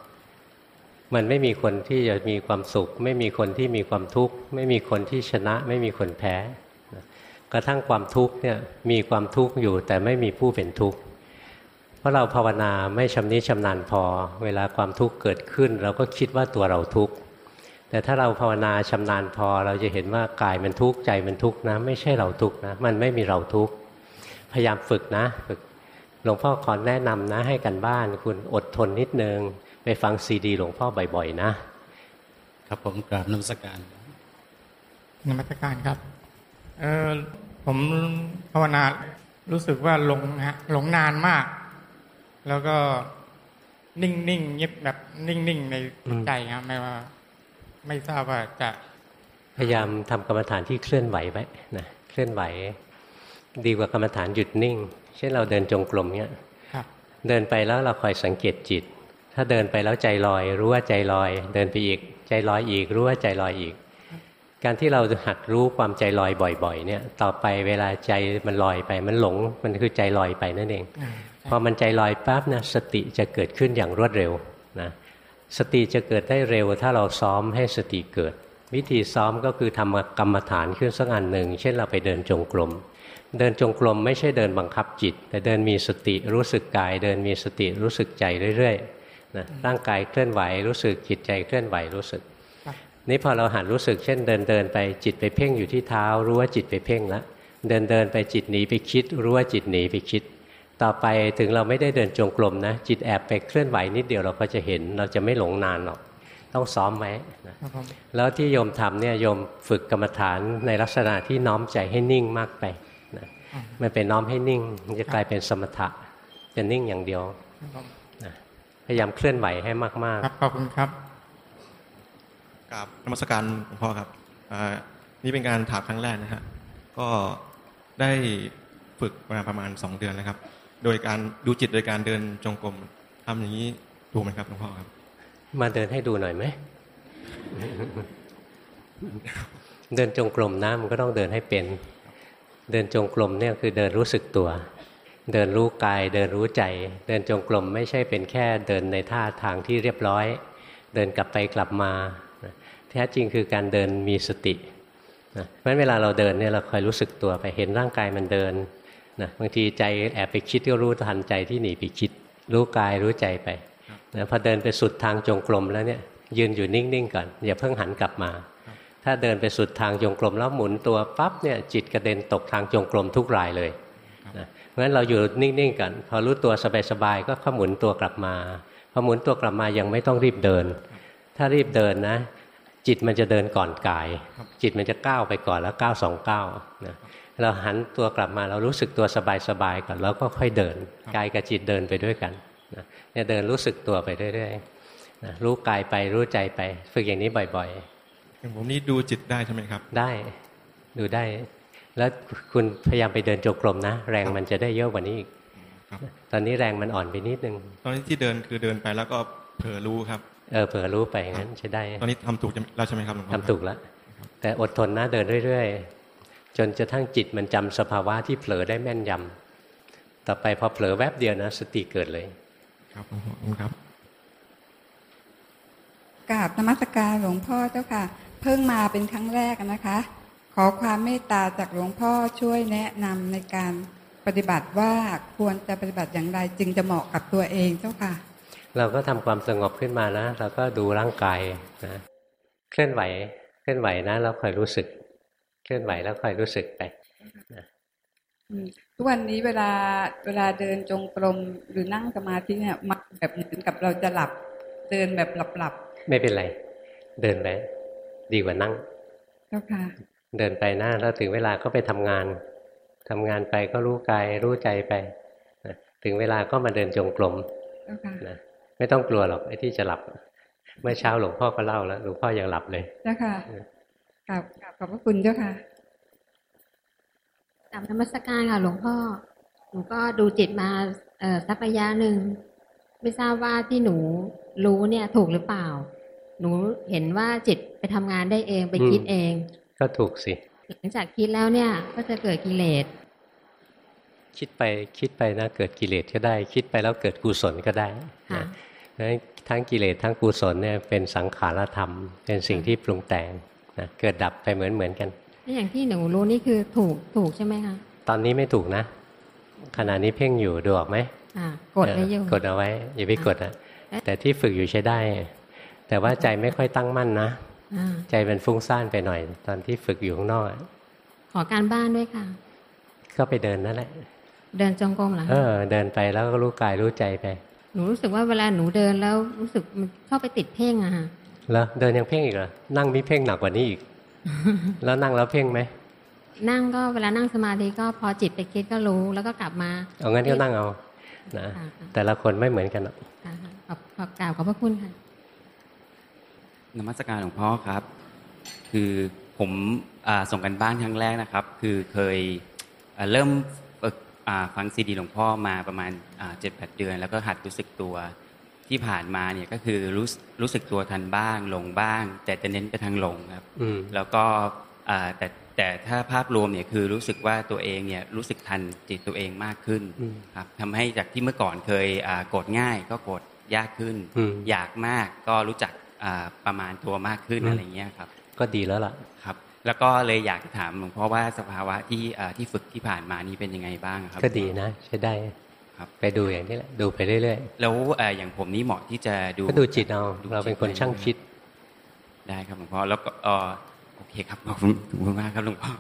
มันไม่มีคนที่จะมีความสุข ไม่มีคนที่มีความทุกข์ ไม่มีคนที่ชนะ ไม่มีคนแพ้กระทั่งความทุกข์เนี่ยมีความทุกข์อยู่แต่ไม่มีผู้เป็นทุกข์ เพราะเราภาวนาไม่ชำนิชำนาญพอ เวลาความทุกข์เกิดขึ้น เราก็คิดว่าตัวเราทุกข์แต่ถ้าเราภาวนาชำนาญพอ เราจะเห็นว่ากายมันทุกข์ใจมันทุกข์นะ ไม่ใช่เราทุกข์นะ มันไม่มีเราทุกข์พยายามฝึกนะฝึกหลวงพ่อขอแนะนำนะให้กันบ้าน คุณอดทนนิดนึงไปฟังซีดีหลวงพ่อบ่อยๆนะ ครับผมกราบนมัสการนมัสการครับเออผมภาวนารู้สึกว่าหลงฮะหลงนานมาก แล้วก็นิ่งๆเงียบแบบนิ่งๆในใจครับไม่ว่า ไม่ทราบว่าจะ พยายามทำกรรมฐานที่เคลื่อนไหวไว้นะเคลื่อนไหว ดีกว่ากรรมฐานหยุดนิ่ง เช่นเราเดินจงกรมเนี้ยครับเดินไปแล้วเราคอยสังเกตจิต ถ้าเดินไปแล้วใจลอย รู้ว่าใจลอย เดินไปอีก ใจลอยอีก รู้ว่าใจลอยอีก การที่เราหัดรู้ความใจลอยบ่อย ๆ เนี่ย ต่อไปเวลาใจมันลอยไป มันหลงมันคือใจลอยไปนั่นเอง พอมันใจลอยปั๊บนะสติจะเกิดขึ้นอย่างรวดเร็วนะสติจะเกิดได้เร็ว ถ้าเราซ้อมให้สติเกิด วิธีซ้อมก็คือทำกรรมฐานขึ้นสักอันหนึ่ง เช่นเราไปเดินจงกรมเดินจงกรมไม่ใช่เดินบังคับจิต แต่เดินมีสติรู้สึกกาย เดินมีสติรู้สึกใจเรื่อยๆนะร่างกายเคลื่อนไหวรู้สึกจิตใจเคลื่อนไหวรู้สึกนี่พอเราหัดรู้สึกเช่นเดินเดินไปจิตไปเพ่งอยู่ที่เท้า รู้ว่าจิตไปเพ่งแล้วเดินเดินไปจิตหนีไปคิด รู้ว่าจิตหนีไปคิด ต่อไปถึงเราไม่ได้เดินจงกรมนะ จิตแอบไปเคลื่อนไหวนิดเดียวเราก็จะเห็น เราจะไม่หลงนานหรอก ต้องซ้อมไว้นะแล้วที่โยมทำเนี่ยโยมฝึกกรรมฐานในลักษณะที่น้อมใจให้นิ่งมากไปนะมันเป็นน้อมให้นิ่งมันจะกลายเป็นสมถะจะนิ่งอย่างเดียวนะพยายามเคลื่อนไหวให้มากครับขอบคุณครับกราบนมัสการหลวงพ่อครับนี่เป็นการถามครั้งแรกนะฮะก็ได้ฝึกมาประมาณสองเดือนแล้วครับ โดยการดูจิตโดยการเดินจงกรมทำอย่างนี้ถูกไหมครับหลวงพ่อครับ มาเดินให้ดูหน่อยไหมเดินจงกรมนะมันก็ต้องเดินให้เป็น เดินจงกรมเนี่ยคือเดินรู้สึกตัว เดินรู้กาย เดินรู้ใจ เดินจงกรมไม่ใช่เป็นแค่เดินในท่าทางที่เรียบร้อย เดินกลับไปกลับมาแท้จริงคือการเดินมีสตินะเพราะฉะนั้นเวลาเราเดินเนี่ยเราคอยรู้สึกตัวไปเห็นร่างกายมันเดิน นะบางทีใจแอบไปคิดก็รู้ทันใจที่หนีไปคิด รู้กายรู้ใจไปนะพอเดินไปสุดทางจงกรมแล้วเนี่ยยืนอยู่นิ่งๆก่อนอย่าเพิ่งหันกลับมา ถ้าเดินไปสุดทางจงกรมแล้วหมุนตัวปั๊บเนี่ยจิตกระเด็นตกทางจงกรมทุกรายเลยนะเพราะฉะนั้นเราอยู่นิ่งๆกันพอรู้ตัวสบายๆก็ขมุนตัวกลับมาพอหมุนตัวกลับมายังไม่ต้องรีบเดิน ถ้ารีบเดินนะ จิตมันจะเดินก่อนกาย จิตมันจะก้าวไปก่อนแล้วก้าวสองก้าวนะ เราหันตัวกลับมาเรารู้สึกตัวสบายๆก่อนแล้วก็ค่อยเดินกายกับจิตเดินไปด้วยกันนะเนี่ยเดินรู้สึกตัวไปเรื่อยๆนะรู้กายไปรู้ใจไป ฝึกอย่างนี้บ่อยๆอย่างผมนี่ดูจิตได้ใช่ไหมครับ ได้ดูได้ แล้วคุณพยายามไปเดินจงกรมนะ แรงมันจะได้เยอะกว่านี้อีกตอนนี้แรงมันอ่อนไปนิดนึงตอนนี้ที่เดินคือเดินไปแล้วก็เผลอรู้ครับเออเผลอรู้ไปอย่างนั้นใช้ได้ ตอนนี้ทำถูกแล้วใช่ไหมครับหลวงพ่อทำถูกแล้วแต่อดทนนะเดินเรื่อยๆ จนจะทั้งจิตมันจำสภาวะที่เผลอได้แม่นยำต่อไปพอเผลอแวบเดียวนะ สติเกิดเลย ครับขอบคุณครับกราบนมัสการหลวงพ่อเจ้าค่ะ เพิ่งมาเป็นครั้งแรกนะคะ ขอความเมตตาจากหลวงพ่อช่วยแนะนำในการปฏิบัติว่าควรจะปฏิบัติอย่างไรจึงจะเหมาะกับตัวเองเจ้าค่ะ เราก็ทำความสงบขึ้นมานะ เราก็ดูร่างกายนะ เคลื่อนไหว เคลื่อนไหวนะแล้วคอยรู้สึกเค ลื่อนไหวแล้วคอยรู้สึกไปนะอืมทุกวันนี้เวลาเวลาเดินจงกรมหรือนั่งสมาธิเนี่ยมักแบบเหมือนกับเราจะหลับ เดินแบบหลับไม่เป็นไร เดินไปดีกว่านั่งๆเจ้าค่ะเดินไปนะแล้วถึงเวลาก็ไปทำงานทำงานไปก็รู้กายรู้ใจไปนะถึงเวลาก็มาเดินจงกรมเจ้าค่ะนะไม่ต้องกลัวหรอกไอ้ที่จะหลับ เมื่อเช้าหลวงพ่อก็เล่าแล้วหลวงพ่อยังหลับเลยเจ้าค่ะ กราบกราบขอบพระคุณเจ้าค่ะกลับนมัสการค่ะ หลวงพ่อ หนูก็ดูจิตมาเอ่อสักระยะหนึ่ง ไม่ทราบว่าที่หนูรู้เนี่ยถูกหรือเปล่า หนูเห็นว่าจิตไปทำงานได้เองไปคิดเอง ก็ถูกสิ หลังจากคิดแล้วเนี่ย ก็จะเกิดกิเลส คิดไปคิดไปนะเกิดกิเลสก็ได้ คิดไปแล้วเกิดกุศลก็ได้ค่ะนะทั้งกิเลสทั้งกุศลเนี่ยเป็นสังขารธรรม เป็นสิ่งที่ปรุงแต่ง นะเกิดดับไปเหมือนเหมือนกันแล้วอย่างที่หนูรู้นี่คือถูกถูกใช่ไหมคะตอนนี้ไม่ถูกนะ ขณะนี้เพ่งอยู่ดูออกไหมอ่ากดไว้อยู่เกดเอาไว้ อย่าไปกดอะแต่ที่ฝึกอยู่ใช้ได้ แต่ว่าใจไม่ค่อยตั้งมั่นนะอ่าใจเป็นฟุ้งซ่านไปหน่อย ตอนที่ฝึกอยู่ข้างนอกอะขอการบ้านด้วยค่ะ ก็ไปเดินนั่นแหละ เดินจงกรมเหรอเอคะอเดินไปแล้วก็รู้กายรู้ใจไป หนูรู้สึกว่าเวลาหนูเดินแล้วรู้สึกมันเข้าไปติดเพ่งอะค่ะ แล้วเดินยังเพ่งอีกเหรอนั่งมีเพ่งหนักกว่านี้อีก แล้วนั่งแล้วเพ่งไหมนั่งก็เวลานั่งสมาธิก็พอจิตไปคิดก็รู้แล้วก็กลับมาเอางั้นก็นั่งเอานะค่ะแต่ละคนไม่เหมือนกันหรอกค่ะขอบขอบกล่าวขอบพระคุณค่ะนมัสการหลวงพ่อครับ คือผมอ่าส่งกันบ้านครั้งแรกนะครับ คือเคยอ่าเริ่มฝึกอ่าฟังซีดีหลวงพ่อมาประมาณเจ็ดแปดเดือน แล้วก็หัดรู้สึกตัว ที่ผ่านมาเนี่ยก็คือรู้รู้สึกตัวทันบ้างลงบ้าง แต่จะเน้นไปทางลงครับอืมแล้วก็อ่าแต่แต่ถ้าภาพรวมเนี่ยคือรู้สึกว่าตัวเองเนี่ยรู้สึกทันจิตตัวเองมากขึ้นอืมครับทำให้จากที่เมื่อก่อนเคยอ่าโกรธง่าย ก็โกรธยากขึ้นอืมอยากมากก็รู้จักอ่าประมาณตัวมากขึ้นอืมอะไรเงี้ยครับ ก็ดีแล้วล่ะครับ แล้วก็เลยอยากจะถามหลวงพ่อว่าสภาวะที่อ่าที่ฝึกที่ผ่านมานี้เป็นยังไงบ้างครับ ก็ดีนะใช้ได้ ครับไปดูอย่างนี้แหละดูไปเรื่อยแล้วเอ่ออย่างผมนี่เหมาะที่จะดูๆก็ดูจิตเอาเราเป็นคนช่างคิด ได้ครับหลวงพ่อแล้วก็เอ่อโอเคครับขอบคุณขอบคุณมากครับหลวงพ่อ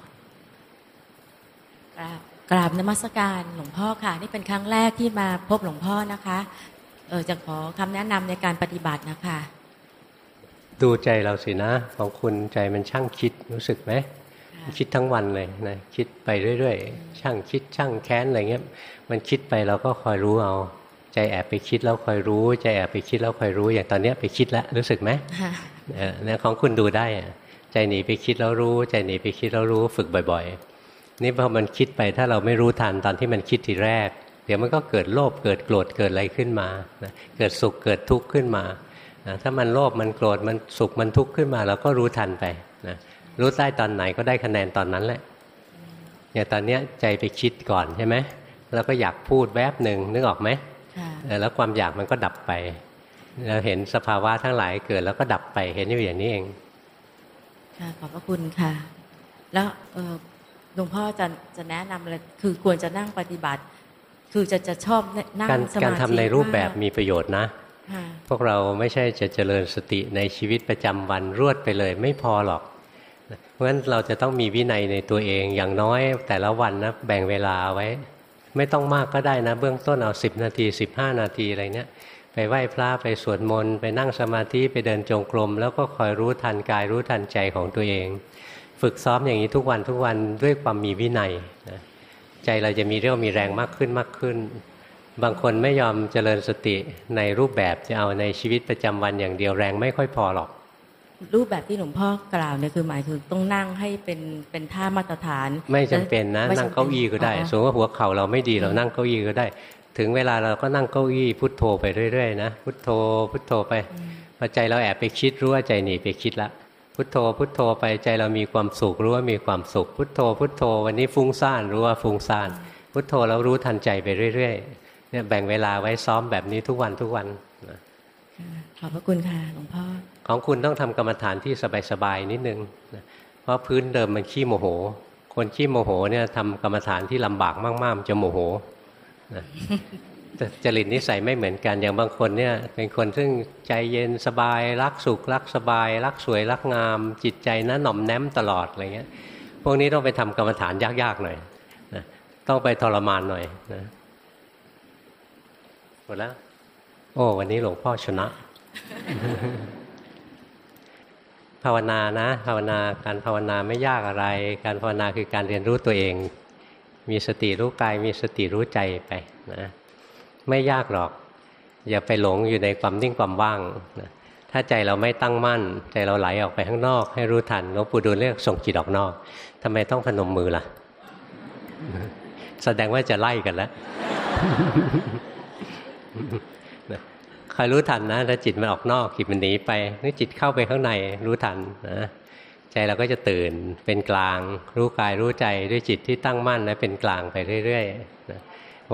กราบกราบนมัสการหลวงพ่อค่ะ นี่เป็นครั้งแรกที่มาพบหลวงพ่อนะคะเออจะขอคำแนะนำในการปฏิบัตินะคะ ดูใจเราสินะ ของคุณใจมันช่างคิดรู้สึกไหม คิดทั้งวันเลยนะคิดไปเรื่อยๆ ช่างคิดช่างแค้นอะไรเงี้ย มันคิดไปเราก็คอยรู้เอา ใจแอบไปคิดแล้วคอยรู้ใจแอบไปคิดแล้วคอยรู้อย่างตอนเนี้ยไปคิดแล้วรู้สึกไหมค่ะเออเนี่ยของคุณดูได้อะใจหนีไปคิดแล้วรู้ ใจหนีไปคิดแล้วรู้ฝึกบ่อย ๆ นี่พอมันคิดไปถ้าเราไม่รู้ทันตอนที่มันคิดทีแรก เดี๋ยวมันก็เกิดโลภเกิดโกรธเกิดอะไรขึ้นมานะเกิดสุขเกิดทุกข์ขึ้นมานะถ้ามันโลภมันโกรธมันสุขมันทุกข์ขึ้นมาเราก็รู้ทันไปนะ รู้ได้ตอนไหนก็ได้คะแนนตอนนั้นแหละอย่างตอนเนี้ยใจไปคิดก่อนใช่ไหมแล้วก็อยากพูดแวบหนึ่งนึกออกไหมค่ะเออแล้วความอยากมันก็ดับไปเราเห็นสภาวะทั้งหลายเกิดแล้วก็ดับไปเห็นอยู่อย่างนี้เอง ค่ะขอบพระคุณค่ะ แล้วเอ่อหลวงพ่อจะจะแนะนำอะไรคือควรจะนั่งปฏิบัติ คือจะจะชอบนั่งการสมาธิการทำในรูปแบบมากมีประโยชน์นะค่ะพวกเราไม่ใช่จะเจริญสติในชีวิตประจำวันรวดไปเลย ไม่พอหรอกเพ ราะฉะนั้นเราจะต้องมีวินัยในตัวเองอย่างน้อยแต่ละวันนะแบ่งเวลาไว้ ไม่ต้องมากก็ได้นะ เบื้องต้นเอา 10 นาที 15 นาทีอะไรเนี้ยไปไหว้พระไปสวดมนต์ไปนั่งสมาธิไปเดินจงกรม แล้วก็คอยรู้ทันกายรู้ทันใจของตัวเอง ฝึกซ้อมอย่างนี้ทุกวันทุกวันด้วยความมีวินัยนะใจเราจะมีเรี่ยวมีแรงมากขึ้นมากขึ้น บางคนไม่ยอมเจริญสติในรูปแบบจะเอาในชีวิตประจำวันอย่างเดียวแรงไม่ค่อยพอหรอก รูปแบบที่หลวงพ่อกล่าวเนี่ยคือหมายถึงต้องนั่งให้เป็นเป็นท่ามาตรฐาน ไม่จำเป็นนะไม่จำนั่งเก้าอี้ก็ได้อ๋อสมมติว่าหัวเข่าเราไม่ดีเรานั่งเก้าอี้ก็ได้ ถึงเวลาเราก็นั่งเก้าอี้พุทโธไปเรื่อยๆนะพุทโธพุทโธไปพพอใจเราแอบไปคิดรู้ว่าใจหนีไปคิดละพุทโธพุทโธไปใจเรามีความสุขรู้ว่ามีความสุข พุทโธ พุทโธ วันนี้ฟุ้งซ่านรู้ว่าฟุ้งซ่านพุทโธแล้วรู้ทันใจไปเรื่อยๆเนี่ยแบ่งเวลาไว้ซ้อมแบบนี้ทุกวันทุกวันนะขอบพระคุณค่ะหลวงพ่อ ของคุณต้องทำกรรมฐานที่สบายๆนิดนึงเพราะพื้นเดิมมันขี้โมโห คนขี้โมโหเนี่ยทำกรรมฐานที่ลำบากมากๆจะโมโหนะจริตนิสัยไม่เหมือนกันอย่างบางคนเนี่ยเป็นคนซึ่งใจเย็นสบาย รักสุข รักสบาย รักสวย รักงาม จิตใจนะหน่อมแนมตลอดอะไรเงี้ยพวกนี้ต้องไปทำกรรมฐานยากๆหน่อยนะต้องไปทรมานหน่อยนะหมดแล้ว โอ้ วันนี้หลวงพ่อชนะ ภาวนานะ ภาวนาการภาวนาไม่ยากอะไร การภาวนาคือการเรียนรู้ตัวเอง มีสติรู้กายมีสติรู้ใจไปนะไม่ยากหรอก อย่าไปหลงอยู่ในความนิ่งความว่างนะถ้าใจเราไม่ตั้งมั่น ใจเราไหลออกไปข้างนอก ให้รู้ทันหลวงปู่ดูลเรียกส่งจิตออกนอกทำไมต้องพนมมือล่ะ แสดงว่าจะไล่กันแล้ว อยรู้ทันนะถ้าจิตมันออกนอกจิตมันหนีไปนี่จิตเข้าไปข้างในรู้ทันนะใจเราก็จะตื่นเป็นกลาง รู้กายรู้ใจด้วยจิตที่ตั้งมั่นและเป็นกลางไปเรื่อยๆนะ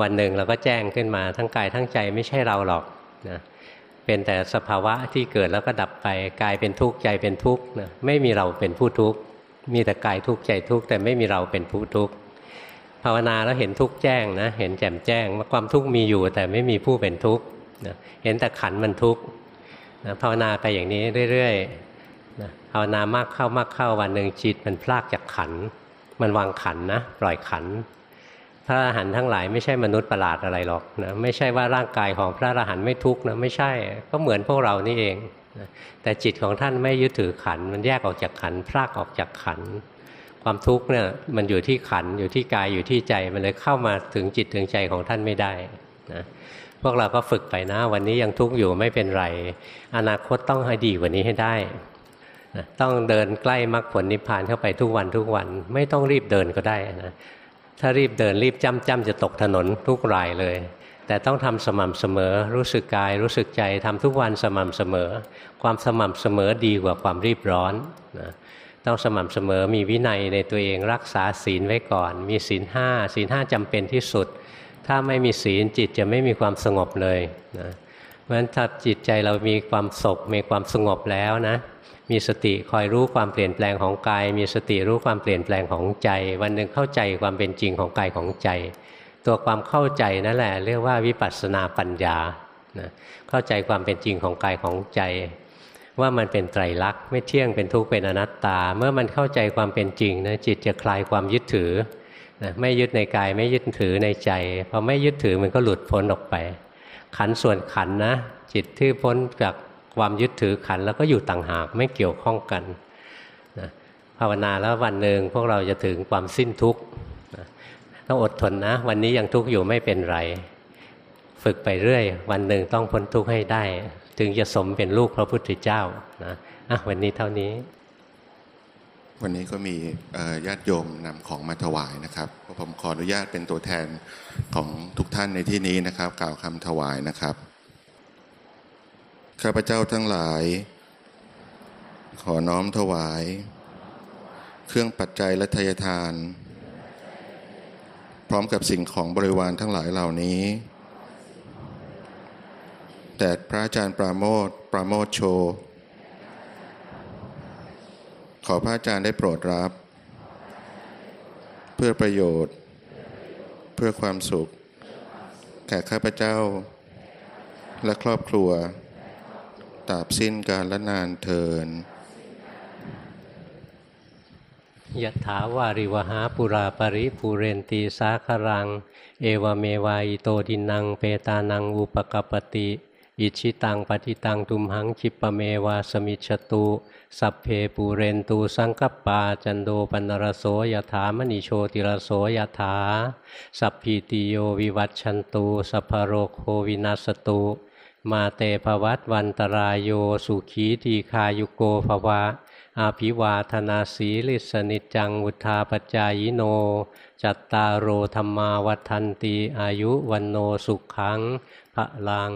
วันหนึ่งเราก็แจ้งขึ้นมาทั้งกายทั้งใจไม่ใช่เราหรอกนะเป็นแต่สภาวะที่เกิดแล้วก็ดับไปกายเป็นทุกข์ใจเป็นทุกข์นะไม่มีเราเป็นผู้ทุกข์มีแต่กายทุกข์ใจทุกข์แต่ไม่มีเราเป็นผู้ทุกข์ภาวนาแล้วเห็นทุกข์แจ้งนะเห็นแจ่มแจ้งว่าความทุกข์มีอยู่แต่ไม่มีผู้เป็นทุกข์ นะเห็นแต่ขันมันทุกข์นะภาวนาไปอย่างนี้เรื่อยๆนะภาวนามากเข้ามากเข้าวันหนึ่งจิตมันพลากจากขัน มันวางขันนะปล่อยขันพระอรหันต์ทั้งหลายไม่ใช่มนุษย์ประหลาดอะไรหรอกนะไม่ใช่ว่าร่างกายของพระอรหันต์ไม่ทุกข์นะไม่ใช่ก็เหมือนพวกเรานี่เองนะแต่จิตของท่านไม่ยึดถือขัน มันแยกออกจากขันพรากออกจากขัน ความทุกข์เนี่ยมันอยู่ที่ขันอยู่ที่กายอยู่ที่ใจมันเลยเข้ามาถึงจิตถึงใจของท่านไม่ได้นะ พวกเราก็ฝึกไปนะ วันนี้ยังทุกข์อยู่ไม่เป็นไร อนาคตต้องให้ดีกว่านี้ให้ได้ ต้องเดินใกล้มรรคผลนิพพานเข้าไปทุกวันทุกวัน ไม่ต้องรีบเดินก็ได้นะถ้ารีบเดินรีบจ้ำจ้ำจะตกถนนทุกรายเลย แต่ต้องทำสม่ำเสมอ รู้สึกกายรู้สึกใจทำทุกวันสม่ำเสมอ ความสม่ำเสมอดีกว่าความรีบร้อนนะต้องสม่ำเสมอมีวินัยในตัวเองรักษาศีลไว้ก่อน มีศีลห้าศีลห้าจำเป็นที่สุด ถ้าไม่มีศีลจิตจะไม่มีความสงบเลยนะเพราะฉะนั้นถ้าจิตใจเรามีความสบมีความสงบแล้วนะ มีสติคอยรู้ความเปลี่ยนแปลงของกาย มีสติรู้ความเปลี่ยนแปลงของใจ วันหนึ่งเข้าใจความเป็นจริงของกายของใจ ตัวความเข้าใจนั่นแหละ เรียกว่าวิปัสสนาปัญญานะเข้าใจความเป็นจริงของกายของใจ ว่ามันเป็นไตรลักษณ์ไม่เที่ยงเป็นทุกข์เป็นอนัตตา เมื่อมันเข้าใจความเป็นจริงนะจิตจะคลายความยึดถือ นะไม่ยึดในกายไม่ยึดถือในใจพอไม่ยึดถือมันก็หลุดพ้นออกไป ขันส่วนขันนะ จิตที่พ้นจากความยึดถือขันแล้วก็อยู่ต่างหากไม่เกี่ยวข้องกันนะภาวนาแล้ววันหนึ่งพวกเราจะถึงความสิ้นทุกข์นะต้องอดทนนะ วันนี้ยังทุกข์อยู่ไม่เป็นไร ฝึกไปเรื่อย วันหนึ่งต้องพ้นทุกข์ให้ได้ ถึงจะสมเป็นลูกพระพุทธเจ้านะวันนี้เท่านี้ วันนี้ก็มีญาติโยมนำของมาถวายนะครับผมขออนุญาตเป็นตัวแทนของทุกท่านในที่นี้นะครับ กล่าวคำถวายนะครับข้าพเจ้าทั้งหลาย ขอน้อมถวาย เครื่องปัจจัยและทายทาน พร้อมกับสิ่งของบริวารทั้งหลายเหล่านี้แต่พระอาจารย์ปราโมทปราโมทโช ขอพระอาจารย์ได้โปรดรับ เพื่อประโยชน์ เพื่อความสุข แก่ข้าพเจ้า และครอบครัวตราบสิ้นกาลนานเทินยะถาวาริวหาปุราปริภูเรนตีสาครัง เอวเมวายโตดินังเปตานังอุปกปติ อิชิตังปฏิตังทุมหังคิปเมวาสมิชตุ สัพเพปูเรนตูสังกปา จันโดปันรโสยถามณิโชติรโสยถา สัพพีติโยวิวัตชันตูสัพโรโควินัสตุมาเตภวัตวันตรายโยสุขีทีคายุโกภวะ อาภิวาธนาสีลิสนิจังวุธาปจายโน จัตตารโอธรรมาวัฒนตีอายุวันโนสุขังพระลัง